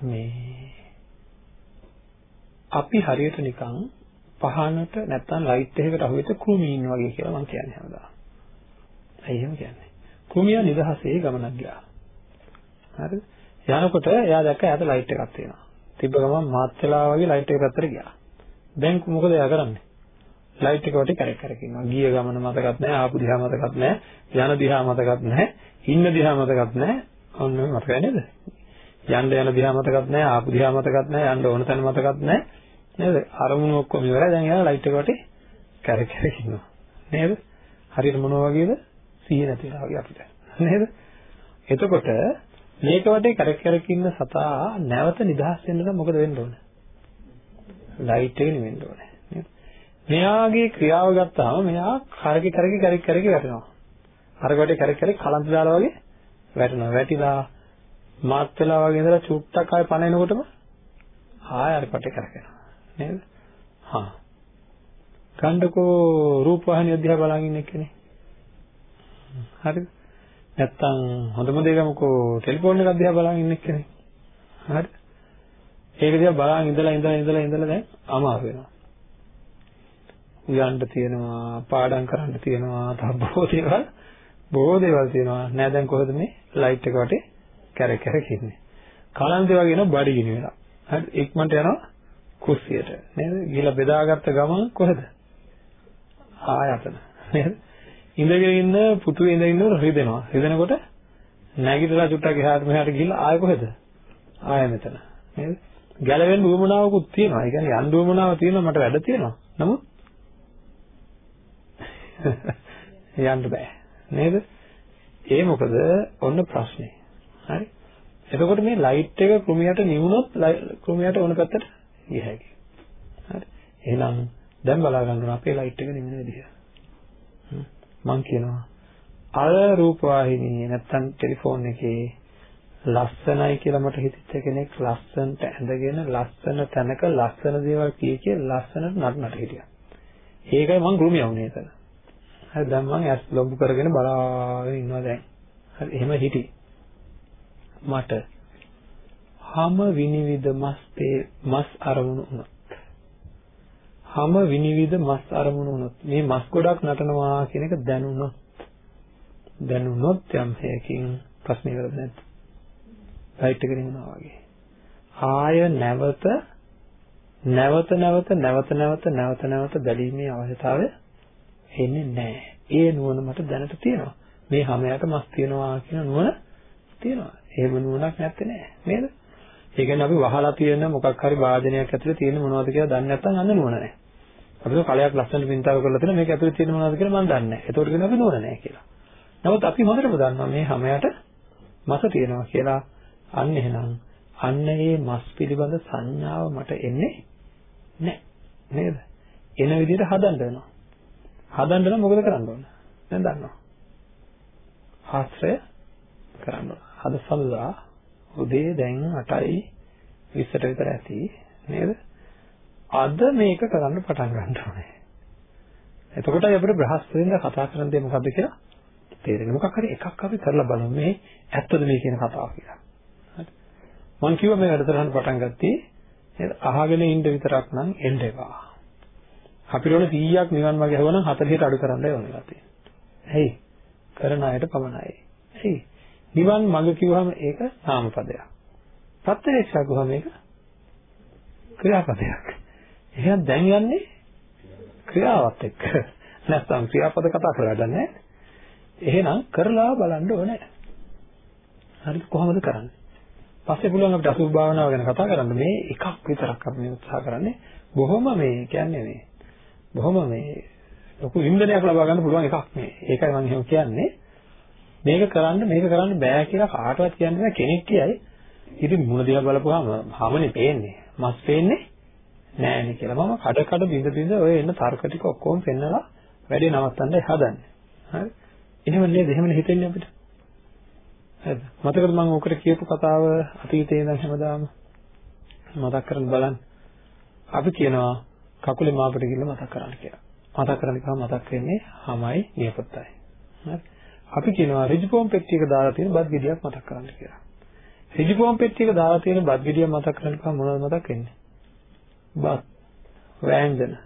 මේ අපි හරියට නිකන් පහනට නැත්තම් ලයිට් එකකට අහුවෙච්ච කෘමීන් වගේ කියලා මම කියන්නේ හැමදාම. ඇයි එහෙම කියන්නේ? කෘමියා නිදහසේ ගමනක් ගියා. හරිද? යනකොට එයා දැක්ක යාට ලයිට් එකක් තියෙනවා. තිබ්බ ගමන් මාත් වෙලා වගේ ලයිට් එක පැත්තට ගියා. දැන් මොකද එයා කරන්නේ? ලයිට් එක වටේ කැරක් කැරක් ඉන්නවා. ගිය ගමන මතකත් නැහැ, ආපු දිහා මතකත් නැහැ, යන දිහා මතකත් නැහැ, ඉන්න දිහා මතකත් නැහැ. ඔන්න මතකයි නේද? යන්න යන දිහා මතකත් නැහැ, ආපු දිහා මතකත් නැහැ, යන්න ඕන තැන මතකත් නැහැ. නේද? අරමුණු ඔක්කොම ඉවරයි. දැන් එයා ලයිට් එක වටේ කැරක් කැරක් ඉන්නවා. නේද? හරියට මොනවා වගේද? සිහිය නැතිලා වගේ අපිට. නේද? එතකොට මේක වටේ කැරක් කැරක් ඉන්න සතා නැවත නිදහස් වෙන්න නම් මොකද වෙන්න ඕන? ලයිට් එක නිවෙන්න ඕනේ. නේද? මෙයාගේ ක්‍රියාව ගත්තාම මෙයා කරකි කරකි කරකි කරකි වැටෙනවා. අර වටේ කැරක් කැරක් කලන්ත දාලා වගේ වැටෙනවා. වැටිලා මාත් වෙලා වගේ ඉඳලා චුට්ටක් ආය පණ එනකොටම ආය අර පටේ කරකිනවා. නේද? හා. ගණ්ඩකෝ රූපවාහිනිය දිහා බලන් ඉන්න කෙනේ. හරිද? නැත්තම් හොඳම දේ ගමුකෝ ටෙලිෆෝන් එකක් දිහා බලන් ඉන්න කෙනේ. හරිද? ඒක දිහා බලන් ඉඳලා ඉඳලා ඉඳලා ඉඳලා දැන් අමාරු වෙනවා. උයන්ඩ තියෙනවා, පාඩම් කරන්න තියෙනවා, තව බොහෝ දේවල් බොහෝ දේවල් තියෙනවා. නෑ දැන් කොහෙද මේ ලයිට් එක වටේ කැරක් කැරක් ඉන්නේ. කලන්තේ වගේ නෝ බඩගිනි වෙලා. හරි ඉක්මනට යනවා කුස්සියට නේද? ගිහලා බෙදාගත්ත ගමන් කොහෙද? ආයතන නේද? ඉඳගෙන ඉන්න පුටුවේ ඉඳගෙන ඉන්නකොට රිදෙනවා. රිදෙනකොට නැගිටලා චුට්ටක් එහාට මෙහාට ගිහලා ආය කොහෙද? ආය මෙතන නේද? ගැලවෙන්න උවමනාවකුත් තියෙනවා. ඒ කියන්නේ යන්න උවමනාව තියෙනවා මට වැඩ තියෙනවා. නමුත් යන්න බෑ. නේද? ඒ මොකද ඔන්න ප්‍රශ්නේ. හරි? එතකොට මේ ලයිට් එක කෘමියට නිවුනොත් කෘමියට ඕන පැත්තට ගිය හැකියි. හරි. එහෙනම් දැන් බලා ගන්න ඕන අපේ ලයිට් එක නිවෙන විදිහ. මම කියනවා අර රූප වාහිනියේ නැත්තම් ටෙලිෆෝන් එකේ ලස්සනයි කියලා මට හිතෙච්ච කෙනෙක් ලස්සනට ඇඳගෙන ලස්සන තැනක ලස්සන දේවල් කිය කිය ලස්සනට නටනට හිටියා. ඒකයි මං ගෘමිය වුණේ එතන. හරි දැන් මං ඇස් ලොම්බු කරගෙන බලාගෙන ඉන්නවා දැන්. හරි එහෙම හිටි. මට හැම විනිවිද මස් මස් අරමුණු වුණොත් හැම විනිවිද මස් අරමුණු වුණොත් මේ මස් ගොඩක් නටනවා කියන එක දැනුණොත් දැනුණොත් යම් හේකින් ප්‍රශ්න ඉවරද නැද්ද? රයිට් එක නෙමනවා වගේ. ආය නැවත නැවත නැවත නැවත නැවත නැවත නැවත බැලීමේ අවශ්‍යතාවය එන්නේ නැහැ. ඒ නුවණ මට දැනට තියෙනවා. මේ හැමයට මස් තියනවා කියන නුවණ තියෙනවා. එහෙම නුවණක් නැත්තේ නෑ. නේද? ඒ කියන්නේ අපි වහලා තියෙන මොකක් හරි වාදනයක් ඇතුලේ තියෙන මොනවද කියලා දන්නේ නැත්නම් අන්න නුවණ නෑ. අපි කලයක් ලස්සනට පින්තාව කරලා තියෙන මේක ඇතුලේ තියෙන මොනවද කියලා මම දන්නේ නෑ. ඒතකොට කියන අපි නුවණ නෑ කියලා. නමුත් අපි හොඳටම දන්නවා මේ හැමයට මස තියෙනවා කියලා. අන්න එහෙනම් අන්න ඒ මස් පිළිබඳ සංඥාව මට එන්නේ නැහැ. නේද? එන විදිහට හදන්න වෙනවා. හදන්න නම් මොකද කරන්න ඕන? දැන් දන්නවා. ආශ්‍රය කරන්න ඕන. අද සල්ලා උදේ දැන් 8යි 20ට විතර ඇති නේද? අද මේක කරන්න පටන් ගන්න ඕනේ. එතකොටයි අපිට බ්‍රහස්පතින්ද කතා කරන්න දෙන්නේ මොකද්ද කියලා තේරෙන්නේ. මොකක් හරි එකක් අපි කරලා බලමු මේ ඇත්තද මේ කියන කතාව කියලා. හරි. මම කිව්වා මේ වැඩසටහන පටන් ගත්තී නේද? අහගෙන ඉන්න විතරක් නම් එන්න එපා. අපිට ඕන 100ක් නිවන් මාර්ගය හවනම් 40ට අඩු කරන්නයි ඕනෙලා තියෙන්නේ. ඇයි? කරන අයට පමණයි. ඇයි? නිවන් මඟ කිව්වම ඒක නාමපදයක්. ප්‍රත්‍යක්ෂා කිව්වම ඒක ක්‍රියාපදයක්. එහෙනම් දැන් යන්නේ ක්‍රියාවත් එක්ක. නැත්නම් ක්‍රියාපද කතා කරගන්න එහෙනම් කරලා බලන්න ඕනේ. හරිද කොහොමද කරන්නේ? පස්සේ පුළුවන් අපිට අසුභ භාවනාව ගැන කතා කරන්න මේ එකක් විතරක් අපි මේ උත්සාහ කරන්නේ බොහොම මේ කියන්නේ මේ බොහොම මේ ලොකු ඉන්ධනයක් ලබා ගන්න පුළුවන් එකක් මේ. ඒකයි මම එහෙම කියන්නේ. මේක කරන්න මේක කරන්න බෑ කියලා කාටවත් කියන්න බෑ කෙනෙක් කියයි. ඉතින් මුණ දිහා බලපුවාම හැමනේ පේන්නේ. මස් පේන්නේ නෑනේ කියලා. මම කඩ කඩ බිඳ බිඳ ඔය එන්න තර්ක ටික ඔක්කොම පෙන්නලා වැඩේ නවත්තන්නයි හදන්නේ. හරි? එහෙම නේද? එහෙමනේ හිතෙන්නේ අපිට. හරිද? මතකද මම ඔකට කියපු කතාව අතීතේ ඉඳන් හැමදාම මතක් කරන් බලන්න. අපි කියනවා කකුලේ මාපට ගිහිල්ලා මතක් කරන්න කියලා. මතක් කරන්න ගියාම මතක් වෙන්නේ හමයි නියපොත්තයි. හරි? අපි කියනවා ඍජුපෝම් පෙට්ටියක දාලා තියෙන බත් ගෙඩියක් මතක් කරන්න කියලා. ඍජුපෝම් පෙට්ටියක දාලා තියෙන බත් ගෙඩියක් මතක් කරනකම් මොනවද මතක් වෙන්නේ? බත් වෑංජන.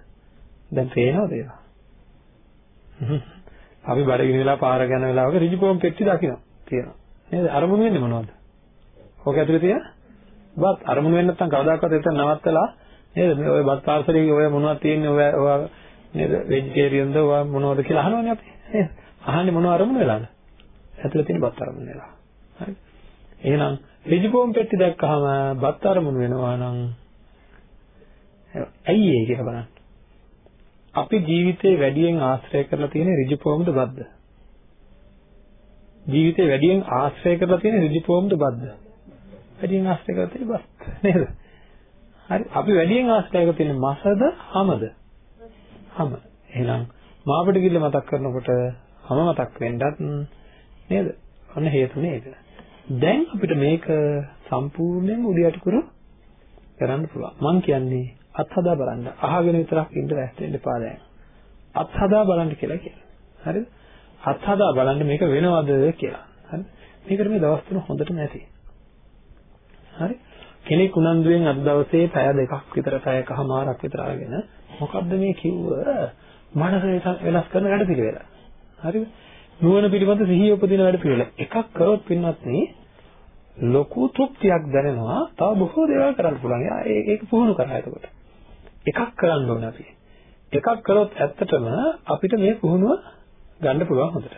දැන් පේනවද ඒවා? අපි බඩගිනි වෙලා පාර යන වෙලාවක ඍජුපෝම් පෙට්ටි දකින්න තියෙනවා. නේද? අරමුණු වෙන්නේ මොනවද? ඕක ඇතුලේ තියෙන බත් අරමුණු වෙන්නේ නැත්නම් කවදාකවත් එතන නවත්තලා නේද? මේ ඔය බත් පාර්සලේ ඔය මොනවද තියෙන්නේ ඔය ඔය නේද? වෙජිටේරියන්ද ඔය මොනවද කියලා අහනවනේ අපි. නේද? අහන්නේ මොනව අරමුණු වෙලාද? ඇතුලේ තියෙන බත් අරමුණු වෙලා. හරි. එහෙනම් ඍජුපෝම් පෙට්ටි දැක්කහම බත් අරමුණු වෙනවා නම් ඇයි ඒ කියලා බලන්න. අපි ජීවිතේ වැඩියෙන් ආශ්‍රය කරලා තියෙන ඍජුපෝම්ද බද්ද? ජීවිතේ වැඩියෙන් ආශ්‍රය කරලා තියෙන ඍජුපෝම්ද බද්ද? වැඩියෙන් ආශ්‍රය කරලා තියෙන බත් නේද? හරි. අපි වැඩියෙන් ආශ්‍රය කරලා තියෙන මසද, හමද? හම. එහෙනම් මාපට කිල්ල මතක් කරනකොට හැම මතක් වෙන්නත් නේද? ඔන්න හේතුනේ ඒක. දැන් අපිට මේක සම්පූර්ණයෙන්ම උඩියට කරු කරන්න පුළුවන්. මම කියන්නේ අත්හදා බලන්න. අහගෙන විතරක් ඉන්න වැස්ත වෙන්න එපා දැන්. අත්හදා බලන්න කියලා කියන්නේ. හරිද? අත්හදා බලන්න මේක වෙනවද කියලා. හරි? මේකට මේ දවස් තුන හොඳටම ඇති. හරි? කෙනෙක් උනන්දුවෙන් අද දවසේ පැය දෙකක් විතර පැයකමාරක් විතර අරගෙන මොකද්ද මේ කිව්ව මනස වෙනස් කරන වැඩ පිළිවෙල. හරිද? නුවණ පිළිබඳ සිහිය උපදින වැඩ පිළිවෙල. එකක් කරොත් පින්නත් නේ ලොකු තෘප්තියක් දැනෙනවා. තව බොහෝ දේවල් කරන්න පුළුවන්. ඒක පුහුණු කරා එතකොට. එකක් කරන්න ඕනේ අපි. එකක් කරොත් ඇත්තටම අපිට මේ පුහුණුව ගන්න පුළුවන් හොඳට.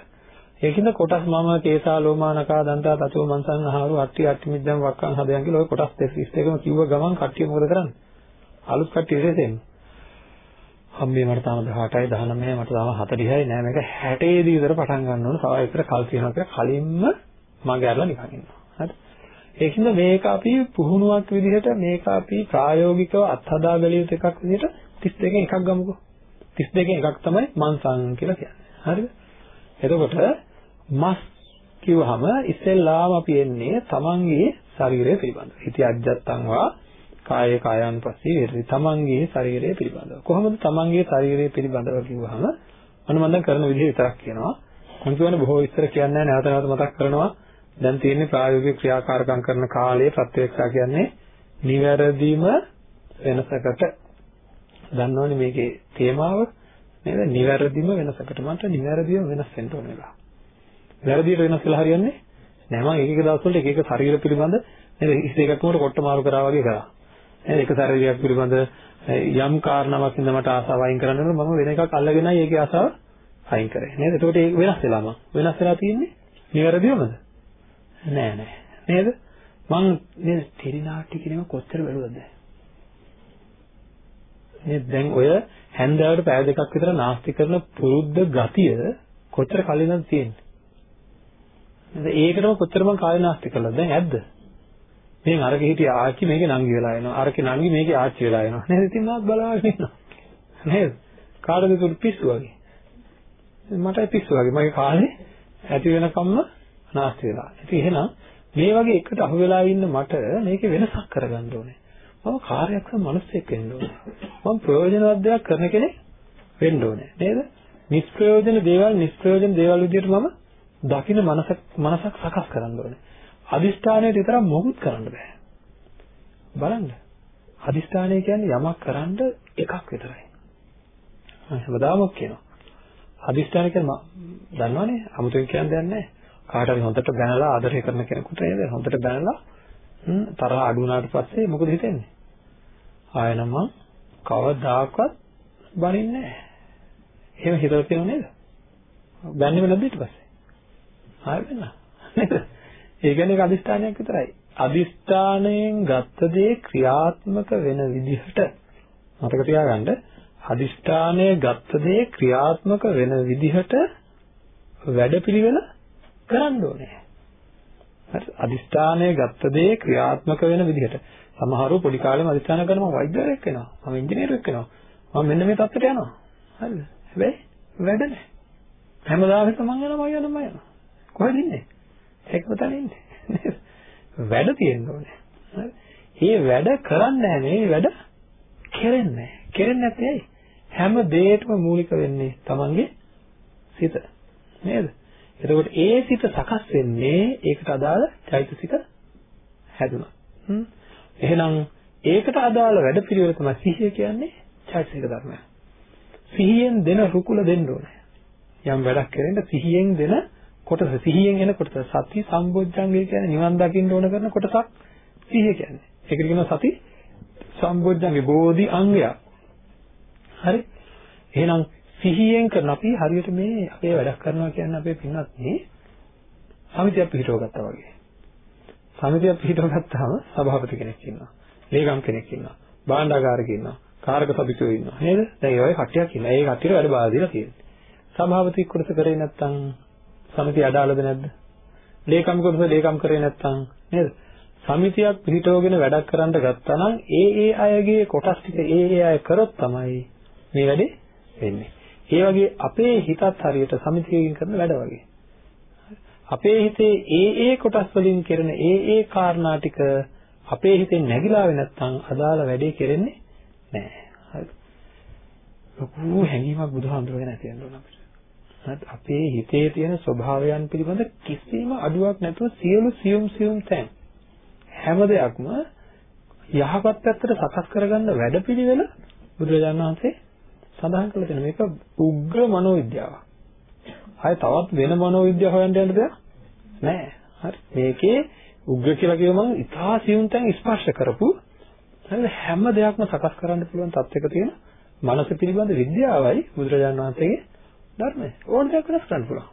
ඒකින්ද කොටස් මම කේසා ලෝමානකා දන්තා තතෝ මන්සං ආහාරු අට්ටි අට්ටි මිද්දම් වක්කං හදයන් කියලා ඔය කොටස් 31ම කිව්ව ගමන් කට්ටිය මොකද කරන්නේ? අලුත් කට්ටිය ඉරෙසෙන්නේ. අම්මේ මට තාම 18යි 19යි මට තාම 40යි නෑ මේක 60 දී විතර පටන් ගන්න ඕන. තව විතර කල් තියෙනවා කියලා කලින්ම මගේ අරලා නිකන් ඉන්නවා. හරි. ඒකින්ද මේක අපි පුහුණුවක් විදිහට මේක අපි ප්‍රායෝගිකව අත්හදා බැලිය යුතු එකක් විදිහට 32කින් එකක් ගමුකෝ. 32කින් එකක් තමයි මන්සං කියලා කියන්නේ. හරිද? එතකොට මස් කිව්වහම ඉස්සෙල්ලාම අපි එන්නේ තමන්ගේ ශරීරය පිළිබඳව. හිත අජත්තං වා කායේ කායानुපස්සී විරති. තමන්ගේ ශරීරය පිළිබඳව. කොහොමද තමන්ගේ ශරීරය පිළිබඳව කිව්වහම මම මම දැන් කරන විදිහ විතරක් කියනවා. මම කියන්නේ බොහෝ විස්තර කියන්නේ නැවත නැවත මතක් කරනවා. දැන් තියෙන්නේ ප්‍රායෝගික ක්‍රියාකාරකම් කරන කාලයේ ප්‍රත්‍යක්ෂා කියන්නේ නිවැරදිම වෙනසකට දන්නවනේ මේකේ තේමාව නේද? නිවැරදිම වෙනසකට මට නිවැරදිව වෙනස් වෙන්න ඕන වෙලා. වැරදියට වෙනස් වෙලා හරියන්නේ නෑ මම එක එක දවස්වල එක එක ශරීර පිළිබඳ නේද හිස් එකක් උනට කොට්ට මාරු කරා වගේ කරා. නේද? එක ශරීරයක් පිළිබඳ යම් කාරණාවක් ඉඳ මට ආසාව අයින් කරන්න ඕන මම වෙන එකක් අල්ලගෙනයි ඒකේ ආසාව අයින් කරේ. නේද? එතකොට ඒක වෙනස් වෙලා මම වෙනස් වෙලා තියෙන්නේ නිවැරදිවමද? නෑ නෑ. නේද? මං නේද ටෙලිනාට්‍ය කියනම කොච්චර බැලුවද? නේද දැන් ඔය හැන්දෑවට පැය දෙකක් විතර නාස්ති කරන පුරුද්ද ගතිය කොච්චර කලින්ද තියෙන්නේ? නේද? ඒකටම කොච්චර මං කාලේ නාස්ති කළාද? දැන් ඇද්ද? මෙහෙන් අරක හිටිය ආච්චි මේකේ නංගි වෙලා එනවා. අරකේ නංගි මේකේ ආච්චි වෙලා එනවා. නේද? ඉතින් මාත් බලාගෙන ඉන්නවා. නේද? කාටද තුරු පිස්සු වගේ. මටයි පිස්සු වගේ. මගේ කාලේ ඇති වෙනකම්ම නාස්ති වෙලා. ඉතින් එහෙනම් මේ වගේ එකට අහු වෙලා ඉන්න මට මේකේ වෙනසක් කරගන්න ඕනේ. මම කාර්යක්ෂම මිනිස්සෙක් වෙන්න ඕනේ. මම ප්‍රයෝජනවත් දෙයක් කරන කෙනෙක් වෙන්න ඕනේ. නේද? නිෂ්ප්‍රයෝජන දේවල් නිෂ්ප්‍රයෝජන දේවල් විදිහට මම දකින්න මනසක් මනසක් සකස් කරන්න ඕනේ. අදිෂ්ඨානයට විතරක් මොකුත් කරන්න බෑ. බලන්න. අදිෂ්ඨානය කියන්නේ යමක් කරන්න එකක් විතරයි. මම හැමදාම කියනවා. අදිෂ්ඨාන කියන්නේ දන්නවනේ 아무තෙන් කියන්න දෙයක් නැහැ. කාට හරි හොඳට බැනලා ආදරය කරන කෙනෙකුට නේද හොඳට බැනලා තරහ අඩු වුණාට පස්සේ මොකද හිතෙන්නේ? ආයෙ නම් කවදාකවත් බනින්නේ නැහැ. එහෙම හිතලා තියෙනව නේද? බැන්නේම නැද්ද ඊට පස්සේ? ආයෙ බැන්නා. නේද? ඒ කියන්නේ අදිස්ථානයක් විතරයි. අදිස්ථාණයෙන් ගත්ත දේ ක්‍රියාත්මක වෙන විදිහට මතක තියාගන්න. අදිස්ථානය ගත්ත දේ ක්‍රියාත්මක වෙන විදිහට වැඩපිළිවෙල කරන්න ඕනේ. හරි. අදිස්ථානය ගත්ත දේ ක්‍රියාත්මක වෙන විදිහට. සමහරව පොඩි කාලෙම අදිස්ථාන කරනවා මම වෛද්‍යවරයෙක් වෙනවා මම ඉංජිනේරුවෙක් වෙනවා. මම මෙන්න මේ තත්ත්වයට යනවා. හරිද හැබැයි වැඩ නැහැ. හැමදාම හිත මං යනවා මං යනවා මං යනවා. කොහෙද ඉන්නේ? ඒකම තමයි ඉන්නේ වැඩ තියෙන්න ඕනේ. හරි? මේ වැඩ කරන්නේ නැහැ මේ වැඩ කෙරෙන්නේ නැහැ. කෙරෙන්නේ නැත්තේ ඇයි? හැම දෙයකම මූලික වෙන්නේ Tamange සිත. නේද? එතකොට ඒ සිත සකස් වෙන්නේ ඒකට අදාළ චෛතසික හැදුනා. එහෙනම් ඒකට අදාළ වැඩපිළිවෙල තමයි සිහිය කියන්නේ චෛතසික ධර්මය. සිහියෙන් දෙන රුකුල දෙන්න ඕනේ. යම් වැඩක් කරෙන්න සිහියෙන් දෙන කොටස සිහියෙන් එන කොටස සති සම්බොජ්ජංගය කියන්නේ නිවන් දකින්න ඕන කරන කොටසක් සිහිය කියන්නේ. ඒකට කියනවා සති සම්බොජ්ජංගේ බෝධි අංගය. හරි? එහෙනම් සිහියෙන් කරන අපි හරියට මේ අපේ වැඩක් කරනවා කියන්නේ අපේ පින්වත් මේ සමිතියක් පිළිටව ගත්තා වගේ. සමිතියක් පිළිටව ගත්තාම සභාපති කෙනෙක් ඉන්නවා. ලේකම් කෙනෙක් ඉන්නවා. භාණ්ඩාගාරික ඉන්නවා. කාරක සභිකයෝ ඉන්නවා. නේද? දැන් ඒ වගේ කට්ටියක් ඉන්නවා. ඒ කට්ටියට වැඩ බාර දීලා තියෙනවා. සභාපති කොටස කරේ නැත්නම් සමිතිය අඩාලද නැද්ද? ලේකම් කොටස ලේකම් කරේ නැත්නම් නේද? සමිතියක් පිළිටවගෙන වැඩක් කරන්න ගත්තා නම් ඒ ඒ අයගේ කොටස් ටික ඒ ඒ අය කරොත් තමයි මේ වැඩේ වෙන්නේ. ඒ වගේ අපේ හිතත් හරියට සමිතියකින් කරන වැඩ වගේ. අපේ හිතේ ඒ ඒ කොටස් වලින් කරන ඒ ඒ කාරණා ටික අපේ හිතෙන් නැగిලා වෙ නැත්නම් අදාළ වැඩේ කෙරෙන්නේ නැහැ. හරි. ලොකු හැඟීමක් බුදුහාමුදුරුවෝ ගැන තියෙන්න ඕන අපිට. හරි. අපේ හිතේ තියෙන ස්වභාවයන් පිළිබඳ කිසිම අඩුවක් නැතුව සියලු සියුම් සියුම් තැන් හැම දෙයක්ම යහපත් පැත්තට සකස් කරගන්න වැඩපිළිවෙල බුදුරජාණන් වහන්සේ සඳහන් කරලා තියෙනවා මේක උග්‍ර මනෝවිද්‍යාවක්. ආයේ තවත් වෙන මනෝවිද්‍යාව හොයන්න යන්න දෙයක් නැහැ. හරි. මේකේ උග්‍ර කියලා කියව මම ඉතා සියුම් තැන් ස්පර්ශ කරපු හැම දෙයක්ම සකස් කරන්න පුළුවන් තත්යක තියෙන මනස පිළිබඳ විද්‍යාවයි බුදුරජාණන් වහන්සේගේ ධර්මය. ඕන දෙයක් වෙනස් කරන්න පුළුවන්.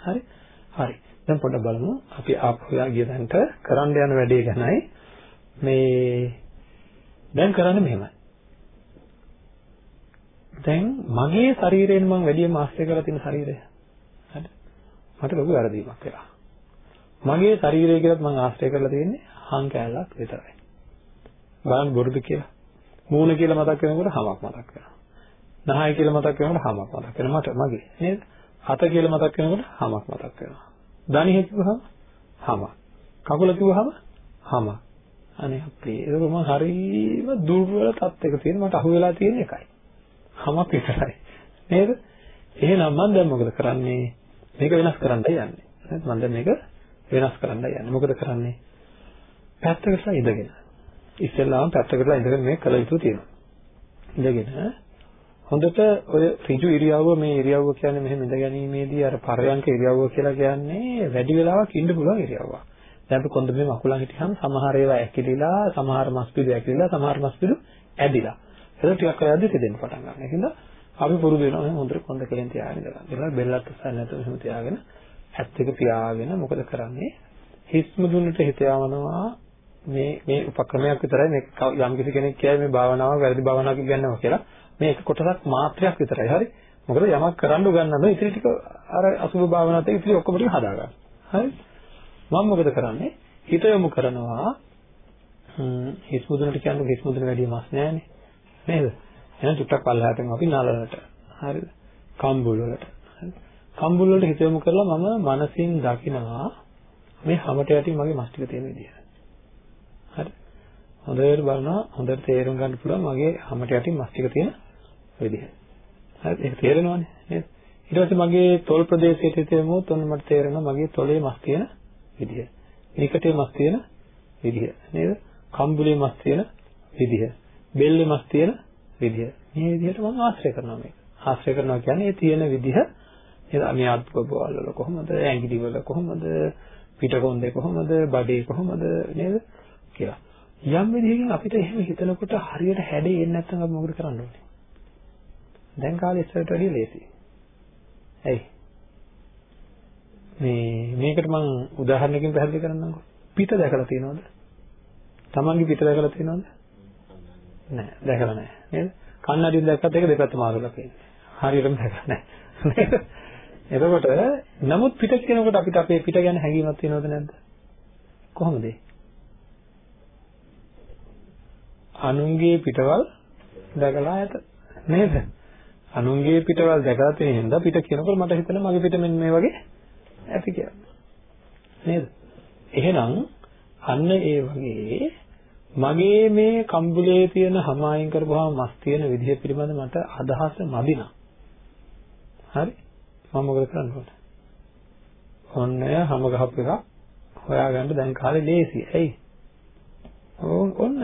හරි. හරි. දැන් පොඩ්ඩක් බලමු අපි ආපහු ගිය තැනට කරන්න යන වැඩේ ගැනයි මේ දැන් කරන්නේ මෙහෙමයි. දැන් මගේ ශරීරයෙන් මම වැඩිම ආශ්‍රය කරලා තියෙන ශරීරය. හරි. මට ලොකු වැරදීමක් වෙලා. මගේ ශරීරය කියලත් මම ආශ්‍රය කරලා තියෙන්නේ හං කෑල්ලක් විතරයි. බලන්න බොරුද කියලා. මූණ කියලා මතක් වෙනකොට හමක් මතක් වෙනවා. නහය කියලා මතක් වෙනකොට හමක් මතක් වෙනවා මට මගේ නේද? අත කියලා මතක් වෙනකොට හමක් මතක් වෙනවා. දණිහ කිව්වහම හමක්. කකුල කිව්වහම හමක්. අනේ අපේ ඒක මම හරිම දුර්වල තත්යක තියෙන මට අහු වෙලා තියෙන එකයි. හමක් විතරයි. නේද? එහෙනම් මම දැන් මොකද කරන්නේ? මේක වෙනස් කරන්නයි යන්නේ. නේද? මම දැන් මේක වෙනස් කරන්නයි යන්නේ. මොකද කරන්නේ? පැත්තකටලා ඉඳගෙන. ඉස්සෙල්ලාම පැත්තකටලා ඉඳගෙන මේක කළ යුතු තියෙනවා. ඉඳගෙන හොඳට ඔය ඍජු ඉරියව්ව මේ ඉරියව්ව කියන්නේ මෙහෙම ඉඳ ගැනීමේදී අර පරයන්ක ඉරියව්ව කියලා කියන්නේ වැඩි වෙලාවක් ඉන්න පුළුවන් ඉරියව්වක්. දැන් අපි කොන්දමේ මකුලන් හිටියම සමහර ඒවා ඇකිලිලා, සමහර මස් පිඩු ඇකිලිලා, සමහර මස් පිඩු ඇදිලා. ඒක ටිකක් කරද්දී තෙදෙන්න පටන් ගන්නවා. ඒකින්ද අපි පුරුදු වෙනවා මේ හොඳට කොන්ද කෙලෙන් තියාගෙන ඉඳලා. ඒක බෙල්ලත් උස්සන්නේ නැතුව එහෙම තියාගෙන ඇත් එක පියාගෙන මොකද කරන්නේ? හිස් මුදුනට හිත යවනවා මේ මේ උපක්‍රමයක් විතරයි මේ යම් කිසි කෙනෙක් කියයි මේ භාවනාව වැරදි භාවනාවක් කියනවා කියලා. මේ එක කොටසක් මාත්‍රයක් විතරයි. හරි? මොකද යමක් කරන්න උගන්නනවා ඉතින් ටික අර අසුභ භාවනාවත් එක්ක ඉතින් ඔක්කොම ටික හදා ගන්න. හරි? මම මොකද කරන්නේ? හිත යොමු කරනවා හිස් මුදුනට කියන්නේ හිස් මුදුන වැඩි මාස් නෑනේ. නේද? එහෙනම් චුට්ටක් පල්ලෙහාටම අපි නලලට. හරිද? කම්බුල් වලට. කම්බුල් වලට හිත යොමු කරලා මම මනසින් දකිනවා මේ හැමට යටින් මගේ මස් ටික තියෙන විදිහ. හරි. හොඳට බලනවා හොඳට තේරුම් ගන්න පුළුවන් මගේ හැමට යටින් මස් ටික තියෙන විදිහ. හරි ඒක තේරෙනවනේ නේද? ඊට පස්සේ මගේ තොල් ප්‍රදේශයට හිතෙමුත් ඔන්න මට තේරෙනවා මගේ තොලේ මස් තියෙන විදිහ. නිකටේ මස් තියෙන විදිහ නේද? කම්බුලේ මස් තියෙන විදිහ. බෙල්ලේ මස් තියෙන විදිහ. මේ විදිහට මම ආශ්‍රය කරනවා මේක. ආශ්‍රය කරනවා කියන්නේ ඒ තියෙන විදිහ නේද? මේ අත්බබවල වල කොහොමද? ඇඟිලි වල කොහොමද? පිටකොන්දේ කොහොමද? බඩේ කොහොමද නේද? කියලා. යම් විදිහකින් අපිට එහෙම හිතනකොට හරියට හැඩේ එන්නේ නැත්නම් අපි මොකද කරන්න ඕනේ? දැන් කාලේ ඉස්සරට වැඩිය ලේසි. ඇයි? මේ මේකට මම උදාහරණයකින් පැහැදිලි කරන්නම්කෝ. පිට දැකලා තියෙනවද? තමන්ගේ පිට දැකලා තියෙනවද? නෑ, දැකලා නෑ. නේද? කන්නඩියෙන් දැක්කත් ඒක දෙපැත්ත මාරුලා පේන්නේ. හරියටම දැකලා නෑ. නේද? එතකොට නමුත් පිට කියනකොට අපිට අපේ පිට ගැන හැඟීමක් තියෙනවද නැද්ද? කොහොමද ඒ? අනුන්ගේ පිටවල් දැකලා ඇත නේද? අනුන්ගේ පිටවල් දැකලා තියෙන හින්දා පිට කියනකොට මට හිතෙනවා මගේ පිට මෙන්න මේ වගේ ඇති කියලා. නේද? එහෙනම් අන්න ඒ වගේ මගේ මේ කම්බුලේ තියෙන හැම අයින් කරපුවාම මස් තියෙන විදිහ පිළිබඳ මට අදහස මදිනා. හරි? මම මොකද කරන්න ඕනේ? ඔන්නය හැම ගහපු එක හොයාගන්න දැන් කාලේ ලේසි. ඇයි? ඔන්න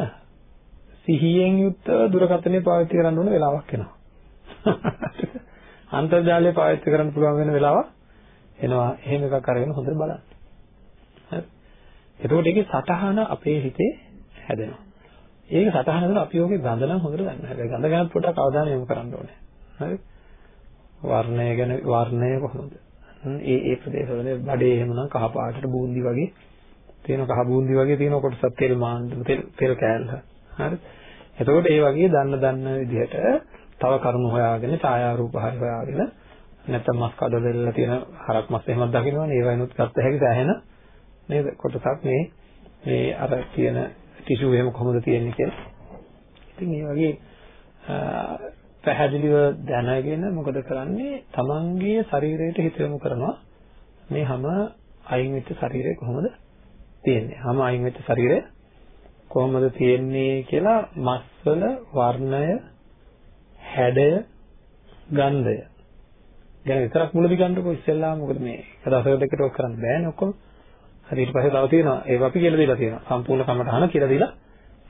සිහියෙන් යුක්තව දුරකථනය පාවිච්චි කරන්න ඕන වෙලාවක් එනවා. අන්තර්ජාලය පාවිච්චි කරන්න පුළුවන් වෙන වෙලාවක් එනවා. එහෙම එකක් අරගෙන හොඳට බලන්න. හරි. එතකොට ඒකේ සටහන අපේ හිතේ හැදෙනවා. ඒක සටහන වල අපි ඔගේ ගඳ නම් හොඳට ගන්න. හැබැයි ගඳ ගැන පොඩ්ඩක් අවධානය යොමු කරන්න ඕනේ. හරි. වර්ණය ගැන වර්ණය කොහොමද? ඒ ඒ ප්‍රදේශවල බඩේ එහෙමනම් කහ පාටට බූන්දි වගේ තියෙන කහ බූන්දි වගේ තියෙන කොටසක් තෙල් මාන්දු තෙල් තෙල් කෑල්ල. හරි. එතකොට ඒ වගේ දන්න දන්න විදිහට තව කරුණු හොයාගෙන ඡායාරූප හරි හොයාගෙන නැත්නම් මස් කඩ දෙල්ල තියෙන හරක් මස් එහෙමත් දකින්නවනේ ඒ වයින්ුත් ගත්ත හැකි සෑහෙන නේද කොටසක් මේ මේ අර තියෙන ටිෂු එහෙම කොහොමද තියෙන්නේ කියලා. ඉතින් මේ වගේ පැහැදිලිව දැනගෙන මොකද කරන්නේ? තමන්ගේ ශරීරයට හිත යොමු කරනවා. මේ හැම අයින් වෙච්ච ශරීරය කොහොමද තියෙන්නේ? හැම අයින් වෙච්ච ශරීරය කොහොමද තියෙන්නේ කියලා මස්වල වර්ණය හැඩය ගන්ධය. ගැන විතරක් මුලදි ගන්නකො ඉස්සෙල්ලා මොකද මේ එක දවසකට දෙකට ඔක් කරන්න බෑනේ ඔක්කොම. හරි ඊට පස්සේ තව තියෙනවා. ඒක අපි කියලා දීලා තියෙනවා. සම්පූර්ණ කමටහන කියලා දීලා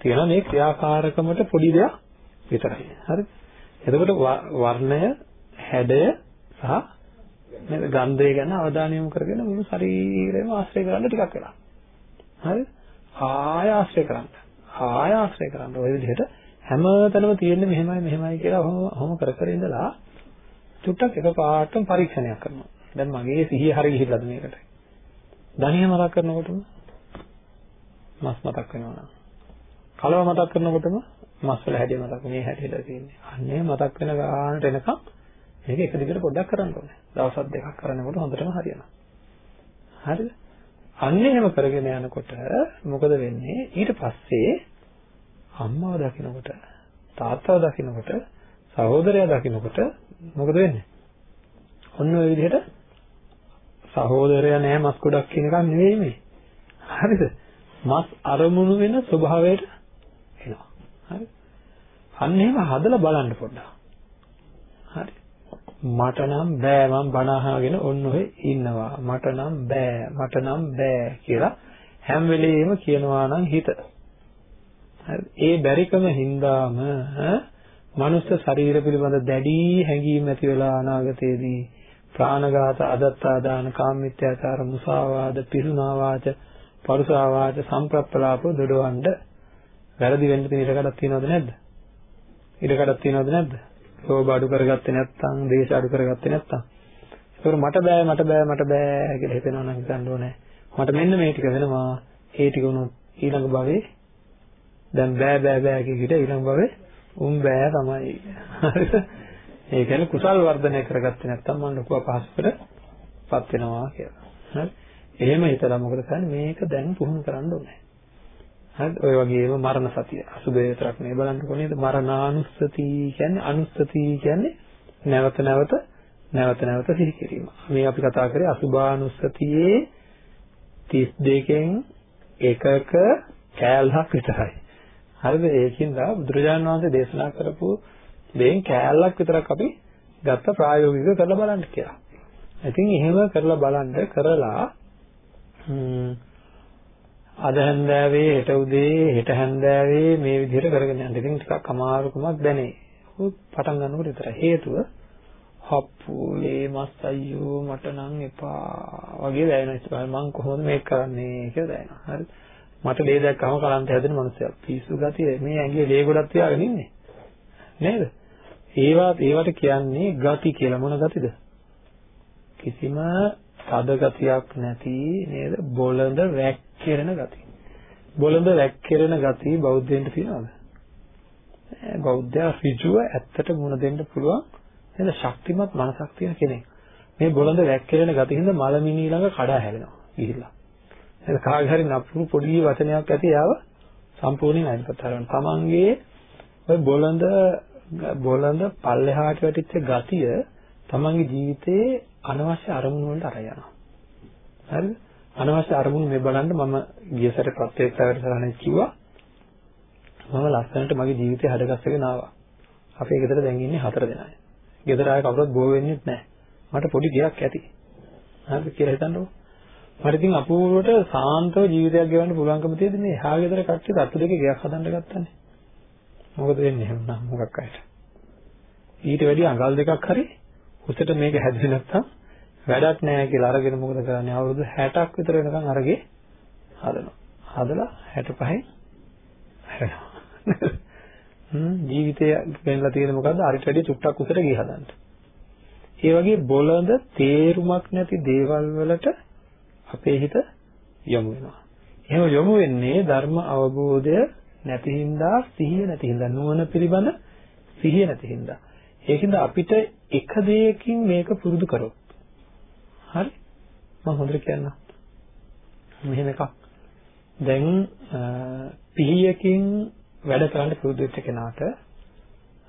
තියෙනවා මේ ක්‍රියාකාරකමට පොඩි දෙයක් විතරයි. හරි. එතකොට වර්ණය හැඩය සහ නේද ගන්ධය ගැන අවධානය යොමු කරගෙන මුළු ශරීරයම ආශ්‍රය කරන්න ටිකක් වෙලා. හරි. ආය ආශ්‍රය කරන්න. ආය ආශ්‍රය කරන්න. ඔය විදිහට හැමතැනම තියෙන්නේ මෙහෙමයි මෙහෙමයි කියලා ඔහොම කර කර ඉඳලා චුට්ටක් එකපාරටම පරීක්ෂණයක් කරනවා. දැන් මගේ සිහිය හරි ගිහිල්ලාද මේකට? ධනිය මතක් කරනකොටම මස් මතක් වෙනවා නම්. කලව මතක් කරනකොටම මස් වල හැඩය මතක් මේ හැඩයලා තියෙන්නේ. අන්නේ මතක් වෙන ගානට එනකම් මේක එක දිගට පොඩ්ඩක් කරන්න ඕනේ. දවස් දෙකක් කරනකොට හොඳටම හරියනවා. හරිද? අන්න එහෙම කරගෙන යනකොට මොකද වෙන්නේ? ඊට පස්සේ අම්මව දකිනකොට තාත්තව දකිනකොට සහෝදරයා දකිනකොට මොකද වෙන්නේ? ඔන්න ඔය විදිහට සහෝදරයා නෑ මස් ගොඩක් කියන එකක් නෙවෙයි මේ. හරිද? මස් අරමුණු වෙන ස්වභාවයට එනවා. හරි? අන්න එහෙම හදලා බලන්න පොඩ්ඩක්. හරි. මට නම් බෑ මම බණ අහගෙන ඔන්න ඔහෙ ඉන්නවා. මට නම් බෑ මට නම් බෑ කියලා හැම වෙලෙම කියනවා නම් හිත. හරි. ඒ බැරිකම හින්දාම මනුස්ස ශරීර පිළිබඳ දැඩි හැඟීම් ඇති වෙලා අනාගතයේදී ප්‍රාණඝාත අදත්තා දාන කාමමිත්‍යාචාර මුසාවාද පිරුණා වාච පරුසාවාච සම්ප්‍රප්පලාප දොඩවන්න වැරදි වෙන්න තියෙන ඉඩකඩක් තියනවද නැද්ද? ඉඩකඩක් තියනවද නැද්ද? ලෝභ අඩු කරගත්තේ නැත්නම්, දේශ අඩු කරගත්තේ නැත්නම්. ඒක මට බෑ මට බෑ මට බෑ කියලා හිතෙනවා නම් හිතන්න ඕනේ. මට මෙන්න මේ ටික වෙනවා. ඒ ටික උනොත් ඊළඟ භවයේ දැන් බෑ බෑ බෑ කිය ඊළඟ භවයේ උන් බෑ තමයි. හරිද? ඒ කියන්නේ කුසල් වර්ධනය කරගත්තේ නැත්නම් මම ලොකු අපහසුකටපත් වෙනවා කියලා. හරි? එහෙම හිතලා මොකද කරන්නේ? මේක දැන් පුහුණු කරන්න ඕනේ. හරිද? ඔය වගේම මරණ සතිය. අසුබේ විතරක් නේ බලන්නකො නේද? මරණානුස්සති කියන්නේ අනුස්සති කියන්නේ නැවත නැවත නැවත නැවත සිහි කිරීම. මේ අපි කතා කරේ අසුභානුස්සතියේ 32කින් එකක කෑල්ලක් විතරයි. හරිද? ඒකින්ද බුදුරජාණන් වහන්සේ දේශනා කරපු දෙයින් කෑල්ලක් විතරක් අපි ගත්ත ප්‍රායෝගිකව කරලා බලන්න කියලා. ඉතින් එහෙම කරලා බලන්න කරලා අද හැන්දෑවේ හෙට උදේ හෙට හැන්දෑවේ මේ විදිහට කරගෙන යන්න. ඉතින් ටිකක් අමාරුකමක් දැනේ. පටන් ගන්නකොට විතරයි. හේතුව හප්පුලේ මස් අයියෝ මට නම් එපා වගේ දැනෙනවා ඉස්සරහ මං කොහොමද මේක කරන්නේ කියලා දැනෙනවා හරි මට ලේ දැක්කම කලන්ත හැදෙන මනුස්සයෙක් පිස්සු ගතිය මේ ඇඟේ ලේ ගොඩක් තියාගෙන ඉන්නේ. නේද? ඒවා ඒවට කියන්නේ ගති කියලා. මොන ගතිද? කිසිම තද ගතියක් නැති නේද? බොළඳ වැක්කිරෙන ගති. බොළඳ වැක්කිරෙන ගති බෞද්ධයන්ට තියෙනවද? බෞද්ධයා ඍජුව ඇත්තට මුණ දෙන්න පුළුවන්. නේද? ශක්තිමත් මනසක් තියෙන කෙනෙක්. මේ බොළඳ වැක්කිරෙන ගතියින්ද මලමිනී ළඟ කඩා හැලෙනවා ගිහිල්ලා. නේද කාගේ හරි නපුරු පොඩි වචනයක් ඇති යාව සම්පූර්ණයෙන් අයින්පත් කරනවා. තමන්ගේ ඔය බොළඳ බොළඳ පල්ලෙහාට වැටිච්ච ගතිය තමන්ගේ ජීවිතේ අනවශ්‍ය අරමුණු වලට අරය යනවා. හරිද? අනවශ්‍ය අරමුණු මේ බලන්න මම ගිය සැරේ ප්‍රත්‍යක්ෂ වැඩසටහනේ කිව්වා මම ලස්සනට මගේ ජීවිතය හදගස්සගෙන ආවා. අපේ ගෙදර දැන් ඉන්නේ හතර දෙනායි. ගෙදර ආය කවුරුත් බෝ වෙන්නේ නැහැ. මට පොඩි ගෙයක් ඇති. හරිද කියලා හිතන්නකෝ. මට ඉතින් අපූර්වට සාන්තව ජීවිතයක් ගෙවන්න පුළුවන්කම තියෙද මේ එහා ගෙදර කට්ටිය තත්තු දෙකේ ගෙයක් හදන්න ගත්තනේ. මොකද වෙන්නේ එහෙම නම් මොකක් අයට. ඊට වැඩි අඟල් දෙකක් හරි උසට මේක හැදෙන්නේ නැත්තම් වැඩක් නැහැ කියලා අරගෙන මොකද කරන්නේ අවුරුදු 60ක් විතර වෙනකන් අරගේ හදනවා. හදලා 65න් හැරෙනවා. ජීවිතය වෙන්නලා තියෙන මොකද්ද? අරිට වැඩි චුට්ටක් උසට ගිය හදන්න. ඒ වගේ බොළඳ තේරුමක් නැති දේවල් වලට අපේ හිත යොමු වෙනවා. එහෙම යොමු වෙන්නේ ධර්ම අවබෝධය නැති හින්දා, සිහිය නැති හින්දා, නුවණ පිළිබඳ සිහිය නැති හින්දා. ඒකින්ද අපිට එක දෙයකින් මේක පුරුදු කරොත්. හරි? මම හොඳට කියන්නම්. මෙහෙම එකක්. දැන් පිහියකින් වැඩ කරන්න පුරුදු වෙච්ච කෙනාට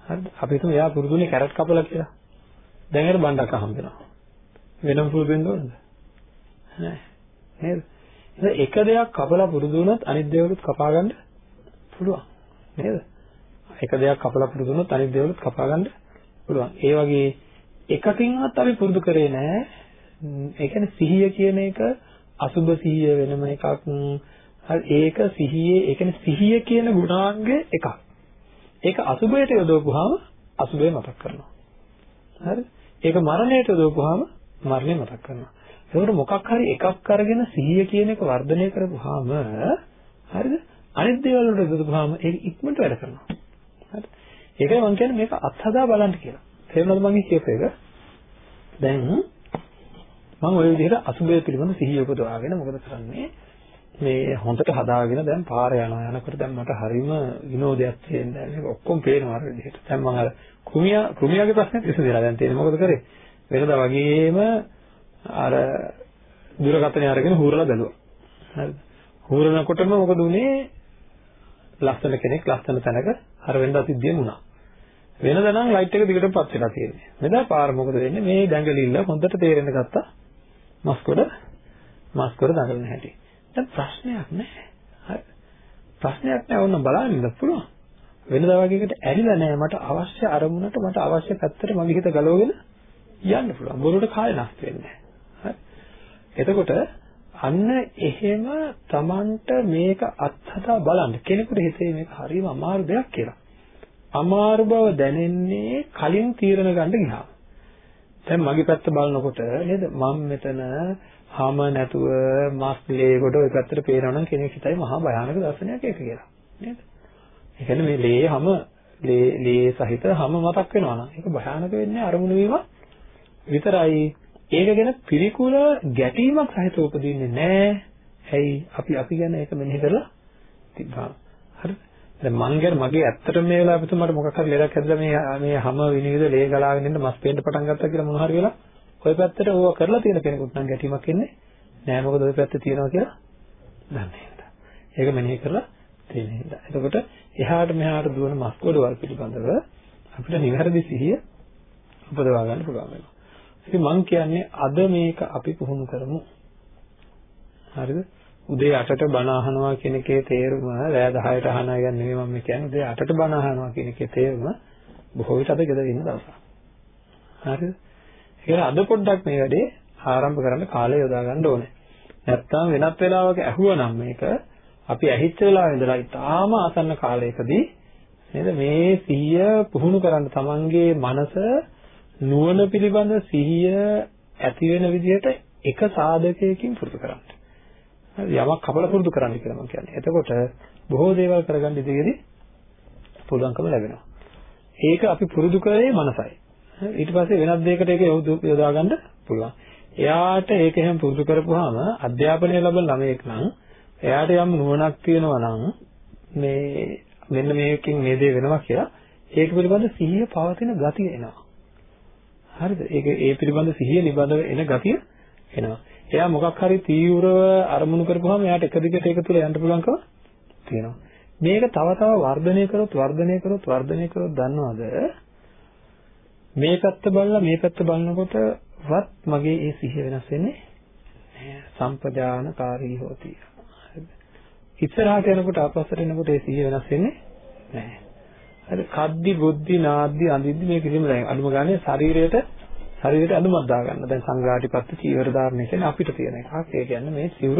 හරිද? අපි හිතමු එයා පුරුදුනේ කැරට් කපලා කියලා. දැන් එයාට බණ්ඩක් හම්බ වෙනවා. වෙනම පුරුදු වෙන්න ඕනද? නෑ. නේද? එක දෙයක් කපලා පුරුදු වුණොත් අනිත් දේවලුත් කපා ගන්න පුළුවන්. නේද? එක දෙයක් කපලා පුරුදු වුණොත් අනිත් දේවලුත් කපා ගන්න පුළුවන්. ඒ වගේ එකකින්වත් අපි පුරුදු කරේ නෑ. ඒ කියන්නේ සිහිය කියන එක අසුබ සිහිය වෙනම එකක් හරි ඒක සිහියේ ඒ කියන්නේ සිහිය කියන ගුණාංගය එකක්. ඒක අසුබයට යොදවපුවාම අසුබය මතක් කරනවා. හරි? ඒක මරණයට යොදවපුවාම මරණය මතක් කරනවා. ඒකට මොකක් හරි එකක් අරගෙන සිහිය කියන එක වර්ධනය කරපුවාම හරිද? අනිත් දේවල් වලට යොදවපුවාම ඒක ඉක්මනට වැඩ කරනවා. හරි? ඒකයි මම කියන්නේ මේක අත්හදා බලන්න කියලා. තේරුණාද මම කියපු එක? දැන් මම ওই විදිහට අසුබය පිළිබඳ සිහිය උපදවාගෙන මොකද කරන්නේ? මේ හොඳට හදාගෙන දැන් පාර යනවා යනකොට දැන් මට හරිම විනෝදයක් තියෙනවා මේක ඔක්කොම පේනවා අර විදිහට දැන් මම අර කුමියා කුමියාගේ ප්‍රශ්නෙත් විසඳලා දැන් තියෙන්නේ මොකද කරේ වෙනදා වගේම අර දුරකථනය අරගෙන හූරලා බැලුවා හරිද හූරනකොටම මොකද උනේ ලස්සන කෙනෙක් ලස්සන තැනක අර වෙනදා සිද්ධියම වුණා වෙනදා නම් ලයිට් එක දිගටම පත් වෙලා තියෙන්නේ මෙදා පාර මොකද වෙන්නේ මේ දැඟලිල්ල හොඳට තේරෙන්න ගත්තා මස්කොඩ මස්කොඩ දඟලන හැටි දැන් ප්‍රශ්නයක් නැහැ. හරි. ප්‍රශ්නයක් නැහැ ඕන බලන්න ඉන්න පුළුවන්. වෙනදා වගේකට ඇරිලා නැහැ මට අවශ්‍ය අරමුණට මට අවශ්‍ය පැත්තට මගේ හිත ගලවගෙන යන්න පුළුවන්. බොරුවට කාලේ නැස්ති වෙන්නේ නැහැ. එතකොට අන්න එහෙම Tamanට මේක අත්හදා බලන්න කෙනෙකුට හිතේ මේක හරිම අමාරු දෙයක් කියලා. අමාරු බව දැනෙන්නේ කලින් තීරණ ගන්න ගියාම. දැන් මගේ පැත්ත බලනකොට නේද මම මෙතන හැම නැතුව මස් ලේ කොට ඔය පැත්තට පේනවනම් කෙනෙක් හිතයි මහා භයානක දර්ශනයක් ඒක කියලා. නේද? ඒ කියන්නේ මේ ලේ හැම ලේ ලේ සහිත හැම මතක් වෙනවා නම් ඒක භයානක වෙන්නේ අරමුණු වීම විතරයි. ඒක ගැන පිළිකුල ගැටීමක් සහිතව උපදින්නේ නැහැ. ඇයි අපි අපි ගැන ඒක මෙනෙහි කරලා තිබ්බා. හරිද? දැන් මං ගැන මගේ ඇත්තටම මේ වෙලාවෙ තුමාට මොකක් හරි ලෙඩක් ඇද්දලා මේ මේ හැම විනිවිද ලේ ගලාගෙන ඉන්න මස් පේන්න පටන් ගත්තා කියලා මොනවා හරි වෙලා ඔය පැත්තට ඕවා කරලා තියෙන කෙනෙකුට නම් ගැටීමක් එන්නේ නෑ මොකද ඔය පැත්තේ තියෙනවා කියලා දන්නේ නැහැ. ඒක මෙනෙහි කරලා තියෙන හින්දා. එතකොට එහාට මෙහාට දුවන මස් ගොඩවල් පිළිබඳව අපිට නිවැරදි සිහිය උපදවා ගන්න පුළුවන් වෙනවා. ඉතින් මං කියන්නේ අද මේක අපි පුහුණු කරමු. හරිද? උදේ 8ට බණ අහනවා කියන එකේ තේරුම රෑ 10ට අහනවා කියන්නේ නෙමෙයි මම කියන්නේ උදේ 8ට බණ අහනවා කියන එකේ තේරුම බොහෝ විට අද ගෙදර ඉන්න දවසක්. හරිද? ඒක අද පොඩ්ඩක් මේ වැඩේ ආරම්භ කරන්න කාලය යොදා ගන්න ඕනේ. නැත්තම් වෙනත් වෙලාවක ඇහුවනම් මේක අපි ඇහිච්ච වෙලාවෙ ඉඳලා ඉතාම ආසන්න කාලයකදී නේද මේ සිහිය පුහුණු කරන්න තමන්ගේ මනස නුවණ පිළිබඳ සිහිය ඇති වෙන විදිහට එක සාධකයකින් පුරුදු කරන්න. යමක් කපල පුරුදු කරන්න කියලා මම කියන්නේ. එතකොට බොහෝ දේවල් කරගන්න ඉදිරියේදී පුළුවන්කම ලැබෙනවා. ඒක අපි පුරුදු කරේ මනසයි. ඊට පස්සේ වෙනත් දෙයකට ඒක යොදා ගන්න පුළුවන්. එයාට ඒක එහෙම පුරුදු කරපුවාම අධ්‍යාපනය ලැබෙන ළමයෙක් නම් එයාට යම් නුවණක් තියෙනවා නම් මේ මෙන්න මේකකින් මේ දේ වෙනවා කියලා ඒක පිළිබඳ සිහිය පවතින ගතිය එනවා. හරිද? ඒක ඒ පිළිබඳ සිහිය නිබඳව එන ගතිය එනවා. එයා මොකක් හරි තීව්‍රව අරමුණු කරපුවාම එයාට එක දිගට ඒක තුල යන්න පුළුවන්කම තියෙනවා. මේක තව තව වර්ධනය කරොත් වර්ධනය කරොත් වර්ධනය කරොත් දන්නවද? මේ පැත්ත බලලා මේ පැත්ත බලනකොට වත් මගේ ඒ සිහිය වෙනස් වෙන්නේ නැහැ. සම්පජානකාරී හොති. හරිද? ඉස්සරහට යනකොට ආපස්සට එනකොට ඒ සිහිය වෙනස් වෙන්නේ නැහැ. හරි කද්දි බුද්ධි නාද්දි අඳිද්දි මේ කිසිම දැන් අඳුම ගන්නේ ශරීරයට ශරීරයට අඳුමක් දාගන්න. දැන් සංඝාටිපත්ති චීවර ධාරණය කියන්නේ අපිට තියෙන එකක්. ඒ කියන්නේ මේ සිවුර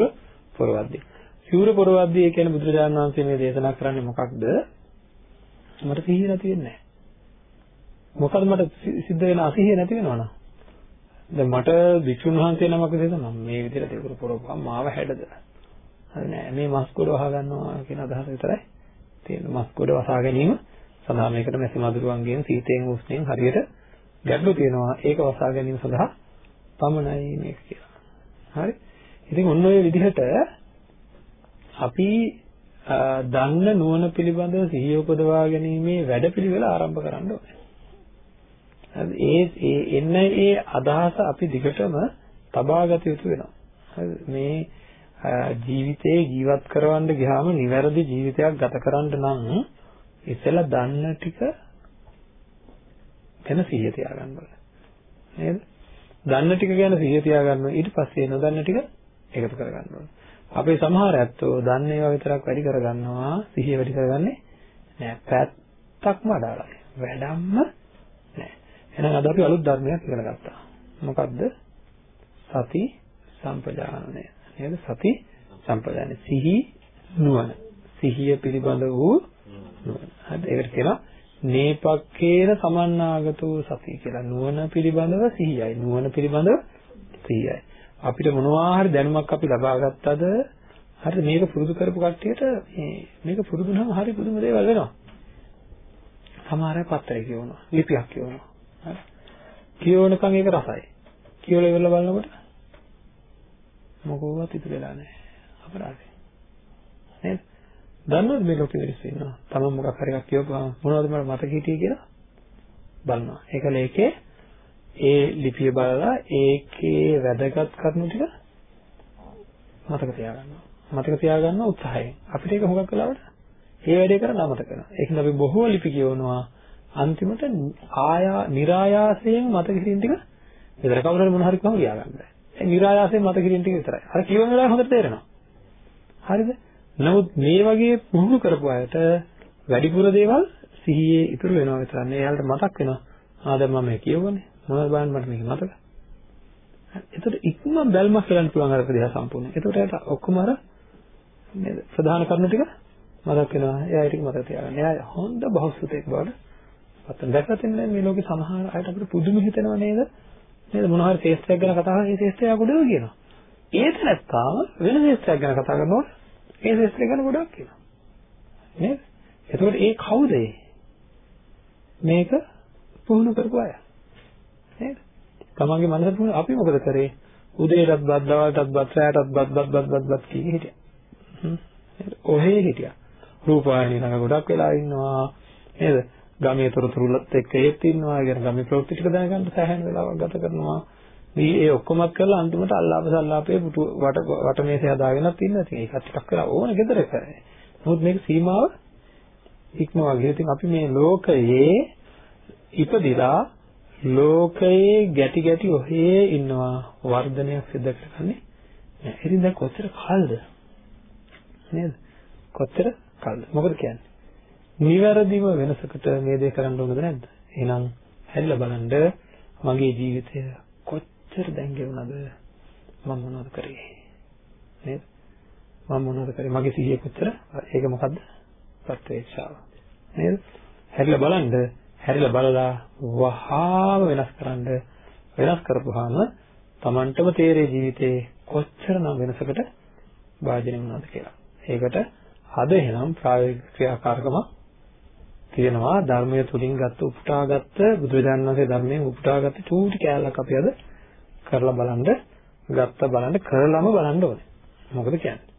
පොරවද්දි. සිවුර පොරවද්දි ඒ කියන්නේ බුදුරජාණන් වහන්සේ මේ දේශනා කරන්නේ මොකක්ද? මට සිහිය නැති වෙන්නේ නැහැ. මොකද මට සිද්ධ වෙන අසිහිය නැති වෙනවනම්. දැන් මට වික්ෂුන් වහන්සේ නමක් විදිහට මම මේ විදිහට දෙවුරු පොරවපුවා මාව හැඩද. හරි නෑ මේ මස් කොට වහ ගන්නවා කියන අදහස විතරයි තියෙන. මස් කොට වසා ගැනීම සඳහා මේකට මැසි මදුරුවන්ගෙන් සීතෙන් උස්නෙන් හරියට ගැටලු තියෙනවා. ඒක වසා ගැනීම සඳහා පමණයි මේක කියලා. හරි. ඉතින් ඔන්න ඔය විදිහට අපි දන්න නුවණ පිළිබඳව සිහිය උපදවා ගැනීමේ වැඩපිළිවෙල ආරම්භ කරන්න ඕනේ. ඒ ඒ එන්න ඒ අදහස අපි දිගටම තබා ගත යුතු වෙනවා. මේ ජීවිතේ ජීවත් කරවන්න ගියාම නිවැරදි ජීවිතයක් ගත කරන්න නම් ඉතලා දන්න ටික ගැන සිහිය තියාගන්න ඕනේ. නේද? දන්න ටික ගැන සිහිය තියාගන්න ඊට පස්සේ නොදන්න ටික එකතු කරගන්න ඕනේ. අපේ සමහර ඇත්තෝ දන්න ඒවා විතරක් වැඩි කරගන්නවා සිහිය වැඩි කරගන්නේ නෑ. පැත්තක්ම අඩාලයි. වැඩම්ම නෑ. එහෙනම් අද අපි අලුත් ධර්මයක් ඉගෙන ගත්තා. මොකද්ද? සති සම්පජානනය. නේද? සති සම්පජානනය. සිහි නුවණ. සිහිය පිළිබඳ වූ නුවණ. හරිද? ඒකට කියනවා නේපක්කේන සමන්නාගතෝ සති කියලා. නුවණ පිළිබඳව සිහියයි. නුවණ පිළිබඳව සිහියයි. අපිට මොනවා හරි දැනුමක් අපි ලබා ගත්තද හරි මේක පුරුදු කරපු කට්ටියට මේ මේක පුරුදුනම හරි පුදුම දේවල් වෙනවා. සමහර අය පත්තරේ කියවනවා ලිපියක් කියවනවා. හරි. කියවනකම් ඒක රසයි. කියවලා ඉවරලා බලනකොට මොකෝවත් ඉතුරු වෙලා නැහැ. අපරාධේ නේද? දන්නවද මේ ලෝකෙ මිනිස්සු ඉන්නවා? තමන් මොකක් හරි එකක් කියවපුවා මොනවද මට මතක හිටියේ කියලා බලනවා. ඒකල ඒකේ ඒ ලිපිය බලලා ඒකේ වැදගත් කරුණු ටික මතක තියාගන්නවා. මතක තියාගන්න උත්සාහයෙන්. අපිට ඒක හුඟක් වෙලාවට මේ වැඩේ කරලා මතක කරනවා. ඒකෙන් අපි බොහෝ ලිපි කියවනවා. අන්තිමට ආයා નિરાයාසයෙන් මතක හිටින් ටික විතර කවුරු හරි මොන හරි කම කියාගන්න. ඒ નિરાයාසයෙන් මතක හිටින් ටික විතරයි. අර කියවන වෙලාවේ හොඳට තේරෙනවා. හරිද? නමුත් මේ වගේ පුහුණු කරපු අයට වැඩිපුර දේවල් සිහියේ ඉතුරු වෙනවා විතරක් නෙවෙයි එයාලට මතක් වෙනවා. ආ දැන් මම මේ කියවනේ. මොනවද බලන්න මට මේක මතක. එතකොට ඉක්ම බැල්මක් කරන්න පුළුවන් අර ප්‍රතිහා සම්පූර්ණ. එතකොට එයාට ඔක්කොම අර නේද ප්‍රධාන කරුණු ටික මතක් වෙනවා. එයා ඒක මතක තියාගන්න. එයා හොඳ බහුසුතෙක් බවට පත් වෙනවා. දැක්කත් ඉන්නේ මේ ලෝකේ සමහර අයට අපිට පුදුම හිතෙනව නේද? නේද මොන හරි ශේෂ්ත්‍රයක් ගැන කතා කරලා ඒ ශේෂ්ත්‍රය අකුඩේව කියනවා. ඒ තැනත්තාම වෙන ශේෂ්ත්‍රයක් ගැන කතා කරනකොට ඒ ශේෂ්ත්‍රය ගැන ගොඩක් කියනවා. නේද? එතකොට ඒ කවුද මේක පුහුණු කරපු අය. නේද? තමන්ගේ මනස පුහුණු අපි මොකද කරේ? උදේටත් බත් දවල්ටත් බත් රැයටත් බත් බත් බත් බත් බත් කී හිටියා. හ්ම්. ඔහේ හිටියා. රූපවාහිනිය ළඟ ගොඩක් වෙලා ඉන්නවා. නේද? ගමේ තොරතුරුලත් එක්ක ඒත් ඉන්නවා. ඒ කියන්නේ ගමේ ප්‍රවෘත්ති ටික දැනගන්න සෑහෙන වෙලාවක් ගත කරනවා. මේ ඒ ඔක්කොමත් කරලා අන්තිමට අල්ලාප සල්ලාපේ පුටු වට වටමේසේ හදාගෙනත් ඉන්න. ඉතින් ඒකත් ටිකක් වෙලා ඕන ගෙදර කරේ. නමුත් මේක සීමාව ඉක්මවා ගිහින් ඉතින් අපි මේ ලෝකයේ ඉපදිලා ලෝකයේ ගැටි ගැටි ඔහේ ඉන්නවා වර්ධනයක් සිදු කරගන්නේ නෑ. ඉතින් දැන් කොච්චර කල්ද? නේද? කොච්චර කල්ද? මොකද කියන්නේ? නිවැරදිව වෙනසකට මේ දේ කරන්න ඕනද නැද්ද? එහෙනම් හැරිලා බලන්න මගේ ජීවිතය කොච්චර දැන් ගෙවුනද? මම මොනවද කරේ? නේද? මම මොනවද කරේ? මගේ සිහිය කොච්චර? ඒක මොකද්ද? ප්‍රත්‍යක්ෂාව. නේද? හැරිලා බලන්න, හැරිලා බලලා වහාම වෙනස් කරන්න වෙනස් කරපුවාම Tamanටම තේරේ ජීවිතේ කොච්චරනම් වෙනසකට වාජනය වුණාද කියලා. ඒකට අද එහෙනම් ප්‍රායෝගික ක්‍රියාකාරකම තියෙනවා ධර්මයේ තුලින් ගත්ත උපුටාගත්ත බුදුරජාණන් වහන්සේ ධර්මයෙන් උපුටාගත්ත චූටි කෑල්ලක් අපි අද කරලා බලන්න ගත්ත බලන්න කරලම බලන්න ඕනේ. මොකද කියන්නේ?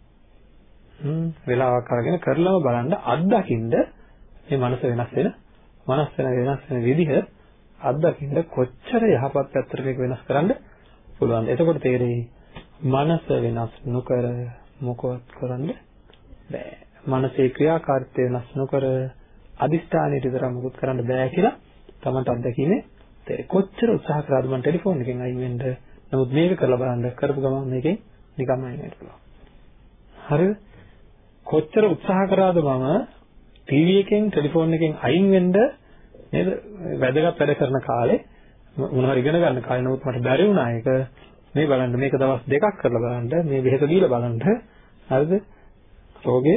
හ්ම් වෙලාවක් අරගෙන කරලම බලන්න අත්දකින්න මේ මනස වෙනස් වෙන මනස් වෙන වෙනස් වෙන විදිහ අත්දකින්න කොච්චර යහපත් පැත්තට මේක වෙනස් කරන්න පුළුවන්ද? එතකොට තේරෙයි මනස වෙනස් නොකර මොකවත් කරන්න බෑ. මනසේ ක්‍රියාකාරීත්වය වෙනස් නොකර අදිෂ්ඨානයට විතර මොකුත් කරන්න බෑ කියලා තමන්ට අත්දැකීමේ තේරෙයි. කොච්චර උත්සාහ කරාද මම ටෙලිෆෝන් එකෙන් අයින් වෙන්න. නමුත් මේක කරලා බලන්න කරපු ගමන් මේකෙන් නිකම්ම අයින් වෙන්න පුළුවන්. හරිද? කොච්චර උත්සාහ කරාද මම ටීවී එකෙන් ටෙලිෆෝන් එකෙන් අයින් වෙන්න නේද? වැදගත් වැඩ කරන කාලේ මොනවා ඉගෙන ගන්න කාලේ නමුත් මට බැරි වුණා ඒක මේ බලන්න මේක දවස් දෙකක් කරලා බලන්න මේ බෙහෙත දීලා බලන්න හරිද? රෝගය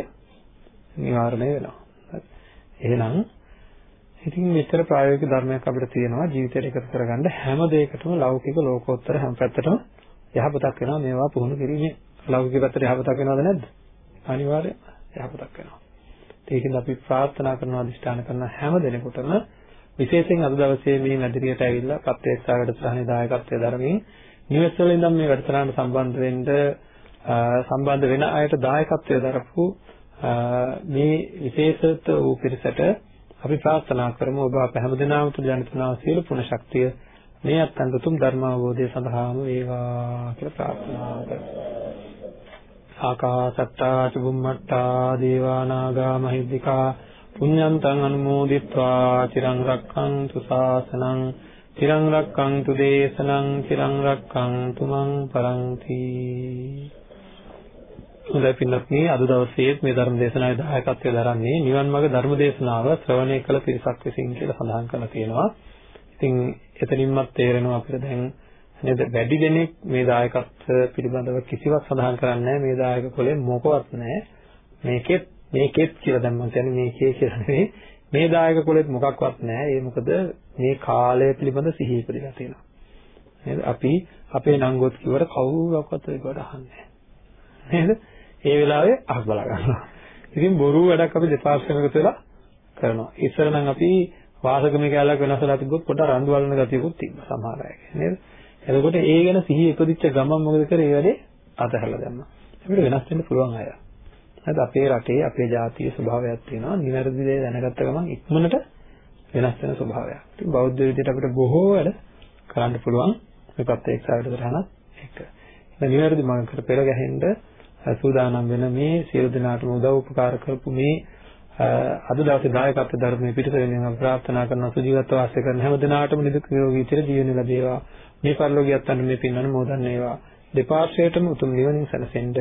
නිවාරණය වෙනවා. එහෙනම් ඉතින් මෙතර ප්‍රායෝගික ධර්මයක් අපිට තියෙනවා. ජීවිතයට එකතු කරගන්න හැම දෙයකටම ලෞකික ලෝකෝත්තර හැම පැත්තටම යහපතක් වෙනවා. මේවා පුහුණු කිරීමෙන් ලෞකික පැත්තට යහපතක් වෙනවද නැද්ද? අනිවාර්යයෙන් යහපතක් වෙනවා. ඒකෙන් අපි ප්‍රාර්ථනා කරනවා අදිෂ්ඨාන කරන හැම දෙනෙකුටම. විශේෂයෙන් අද දවසේ මේ මැදිරියට ඇවිල්ලා ප්‍රත්‍යක්ෂා වැඩසටහනේ දායකත්වයේ දරමින් නිවෙස් වල ඉඳන් මේ වැඩසටහනට සම්බන්ධ වෙන්න සම්බන්ධ වෙන අයට දායකත්වයේ දරපු මේ විශේෂත වූ පිරිසට අපි ප්‍රාර්ථනා කරමු ඔබ අප හැමදෙනාම තුළ ජනිතනා සියලු පුණ ශක්තිය මේ අත්යන්ත උතුම් ධර්ම අවබෝධය සඳහාම වේවා කියලා ප්‍රාර්ථනා කරමු. ආකාසත්තා චුම්මට්ටා දේවා නාග මහිද්దికා පුඤ්ඤන්තං අනුමෝදිත්වා චිරං රක්ඛන්තු ශාසනං චිරං රක්ඛන්තු දේශනං චිරං රක්ඛන්තු මං පරන්ති හොඳයි පින්වත්නි අද දවසේ මේ ධර්ම දේශනාවේ දායකත්වය දරන්නේ නිවන් මාර්ග ධර්ම දේශනාව ශ්‍රවණය කළ පිරිසක් විසින් කියලා සඳහන් කරලා තියෙනවා. ඉතින් එතනින්මත් තේරෙනවා අපිට දැන් නේද වැඩි දෙනෙක් මේ දායකත්ව පිළිබඳව කිසිවක් සඳහන් කරන්නේ මේ දායක කොලේ මොකවත් නැහැ. මේකෙත් මේකෙත් කියලා දැන් මම කියන්නේ මේකේ කියලා නෙවෙයි. මේ දායක කොලෙත් මොකක්වත් නැහැ. ඒ මොකද මේ කාලය පිළිබඳ සිහිය පිළිලා තියෙනවා. නේද? අපි අපේ නංගොත් කිව්වට කවුරුවක්වත් ඒකට අහන්නේ නැහැ. නේද? ඒ වෙලාවේ අහස් බලා ගන්නවා. ඉතින් බොරු වැඩක් අපි දෙපාර්ශ්වයකට වෙලා කරනවා. ඉස්සර නම් අපි වාසගමේ කැලලක් වෙනස් වෙලා තිබ්බොත් පොඩ රණ්ඩු වලන ගතියකුත් තිබ්බා සමහර අයගේ නේද? එතකොට ඒ ගැන සිහිය ඉපදිච්ච ගමන් මොකද කරේ? ඒ වැඩේ අතහැරලා දැම්මා. අපිට වෙනස් වෙන්න පුළුවන් අය. හරිද? අපේ රටේ අපේ ජාතිය ස්වභාවයක් තියෙනවා. නිවැරදි දේ දැනගත්ත ගමන් ඉක්මනට වෙනස් වෙන ස්වභාවයක්. ඉතින් බෞද්ධ විදිහට අපිට බොහෝ වැඩ කරන්න පුළුවන් මේ ප්‍රත්‍යක්ෂාවට තරහනත් එක්ක. ඉතින් නිවැරදි මාර්ගකට පෙර ගැහෙන්න සූදානම් වෙන මේ සියලු දෙනාටම උදව් උපකාර කරපු මේ අද දවසේ දායකත්ව ධර්මයේ පිටත වෙනින් අපි ප්‍රාර්ථනා කරන සුජීවත්ව වාසය කරන හැම දිනාටම නිදුක් නිරෝගී චිර ජීවන ලැබේවා මේ පරිලෝකියත් අන්න මේ පින් අනුමෝදන් වේවා. දෙපාර්ශ්වයටම උතුම් නිවනින් සැනසෙන්න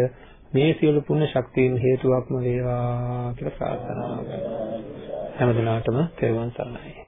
මේ සියලු පුණ්‍ය ශක්තියින් හේතුවක්ම වේවා කියලා ප්‍රාර්ථනා කරනවා. හැම දිනාටම තෙරුවන් සරණයි.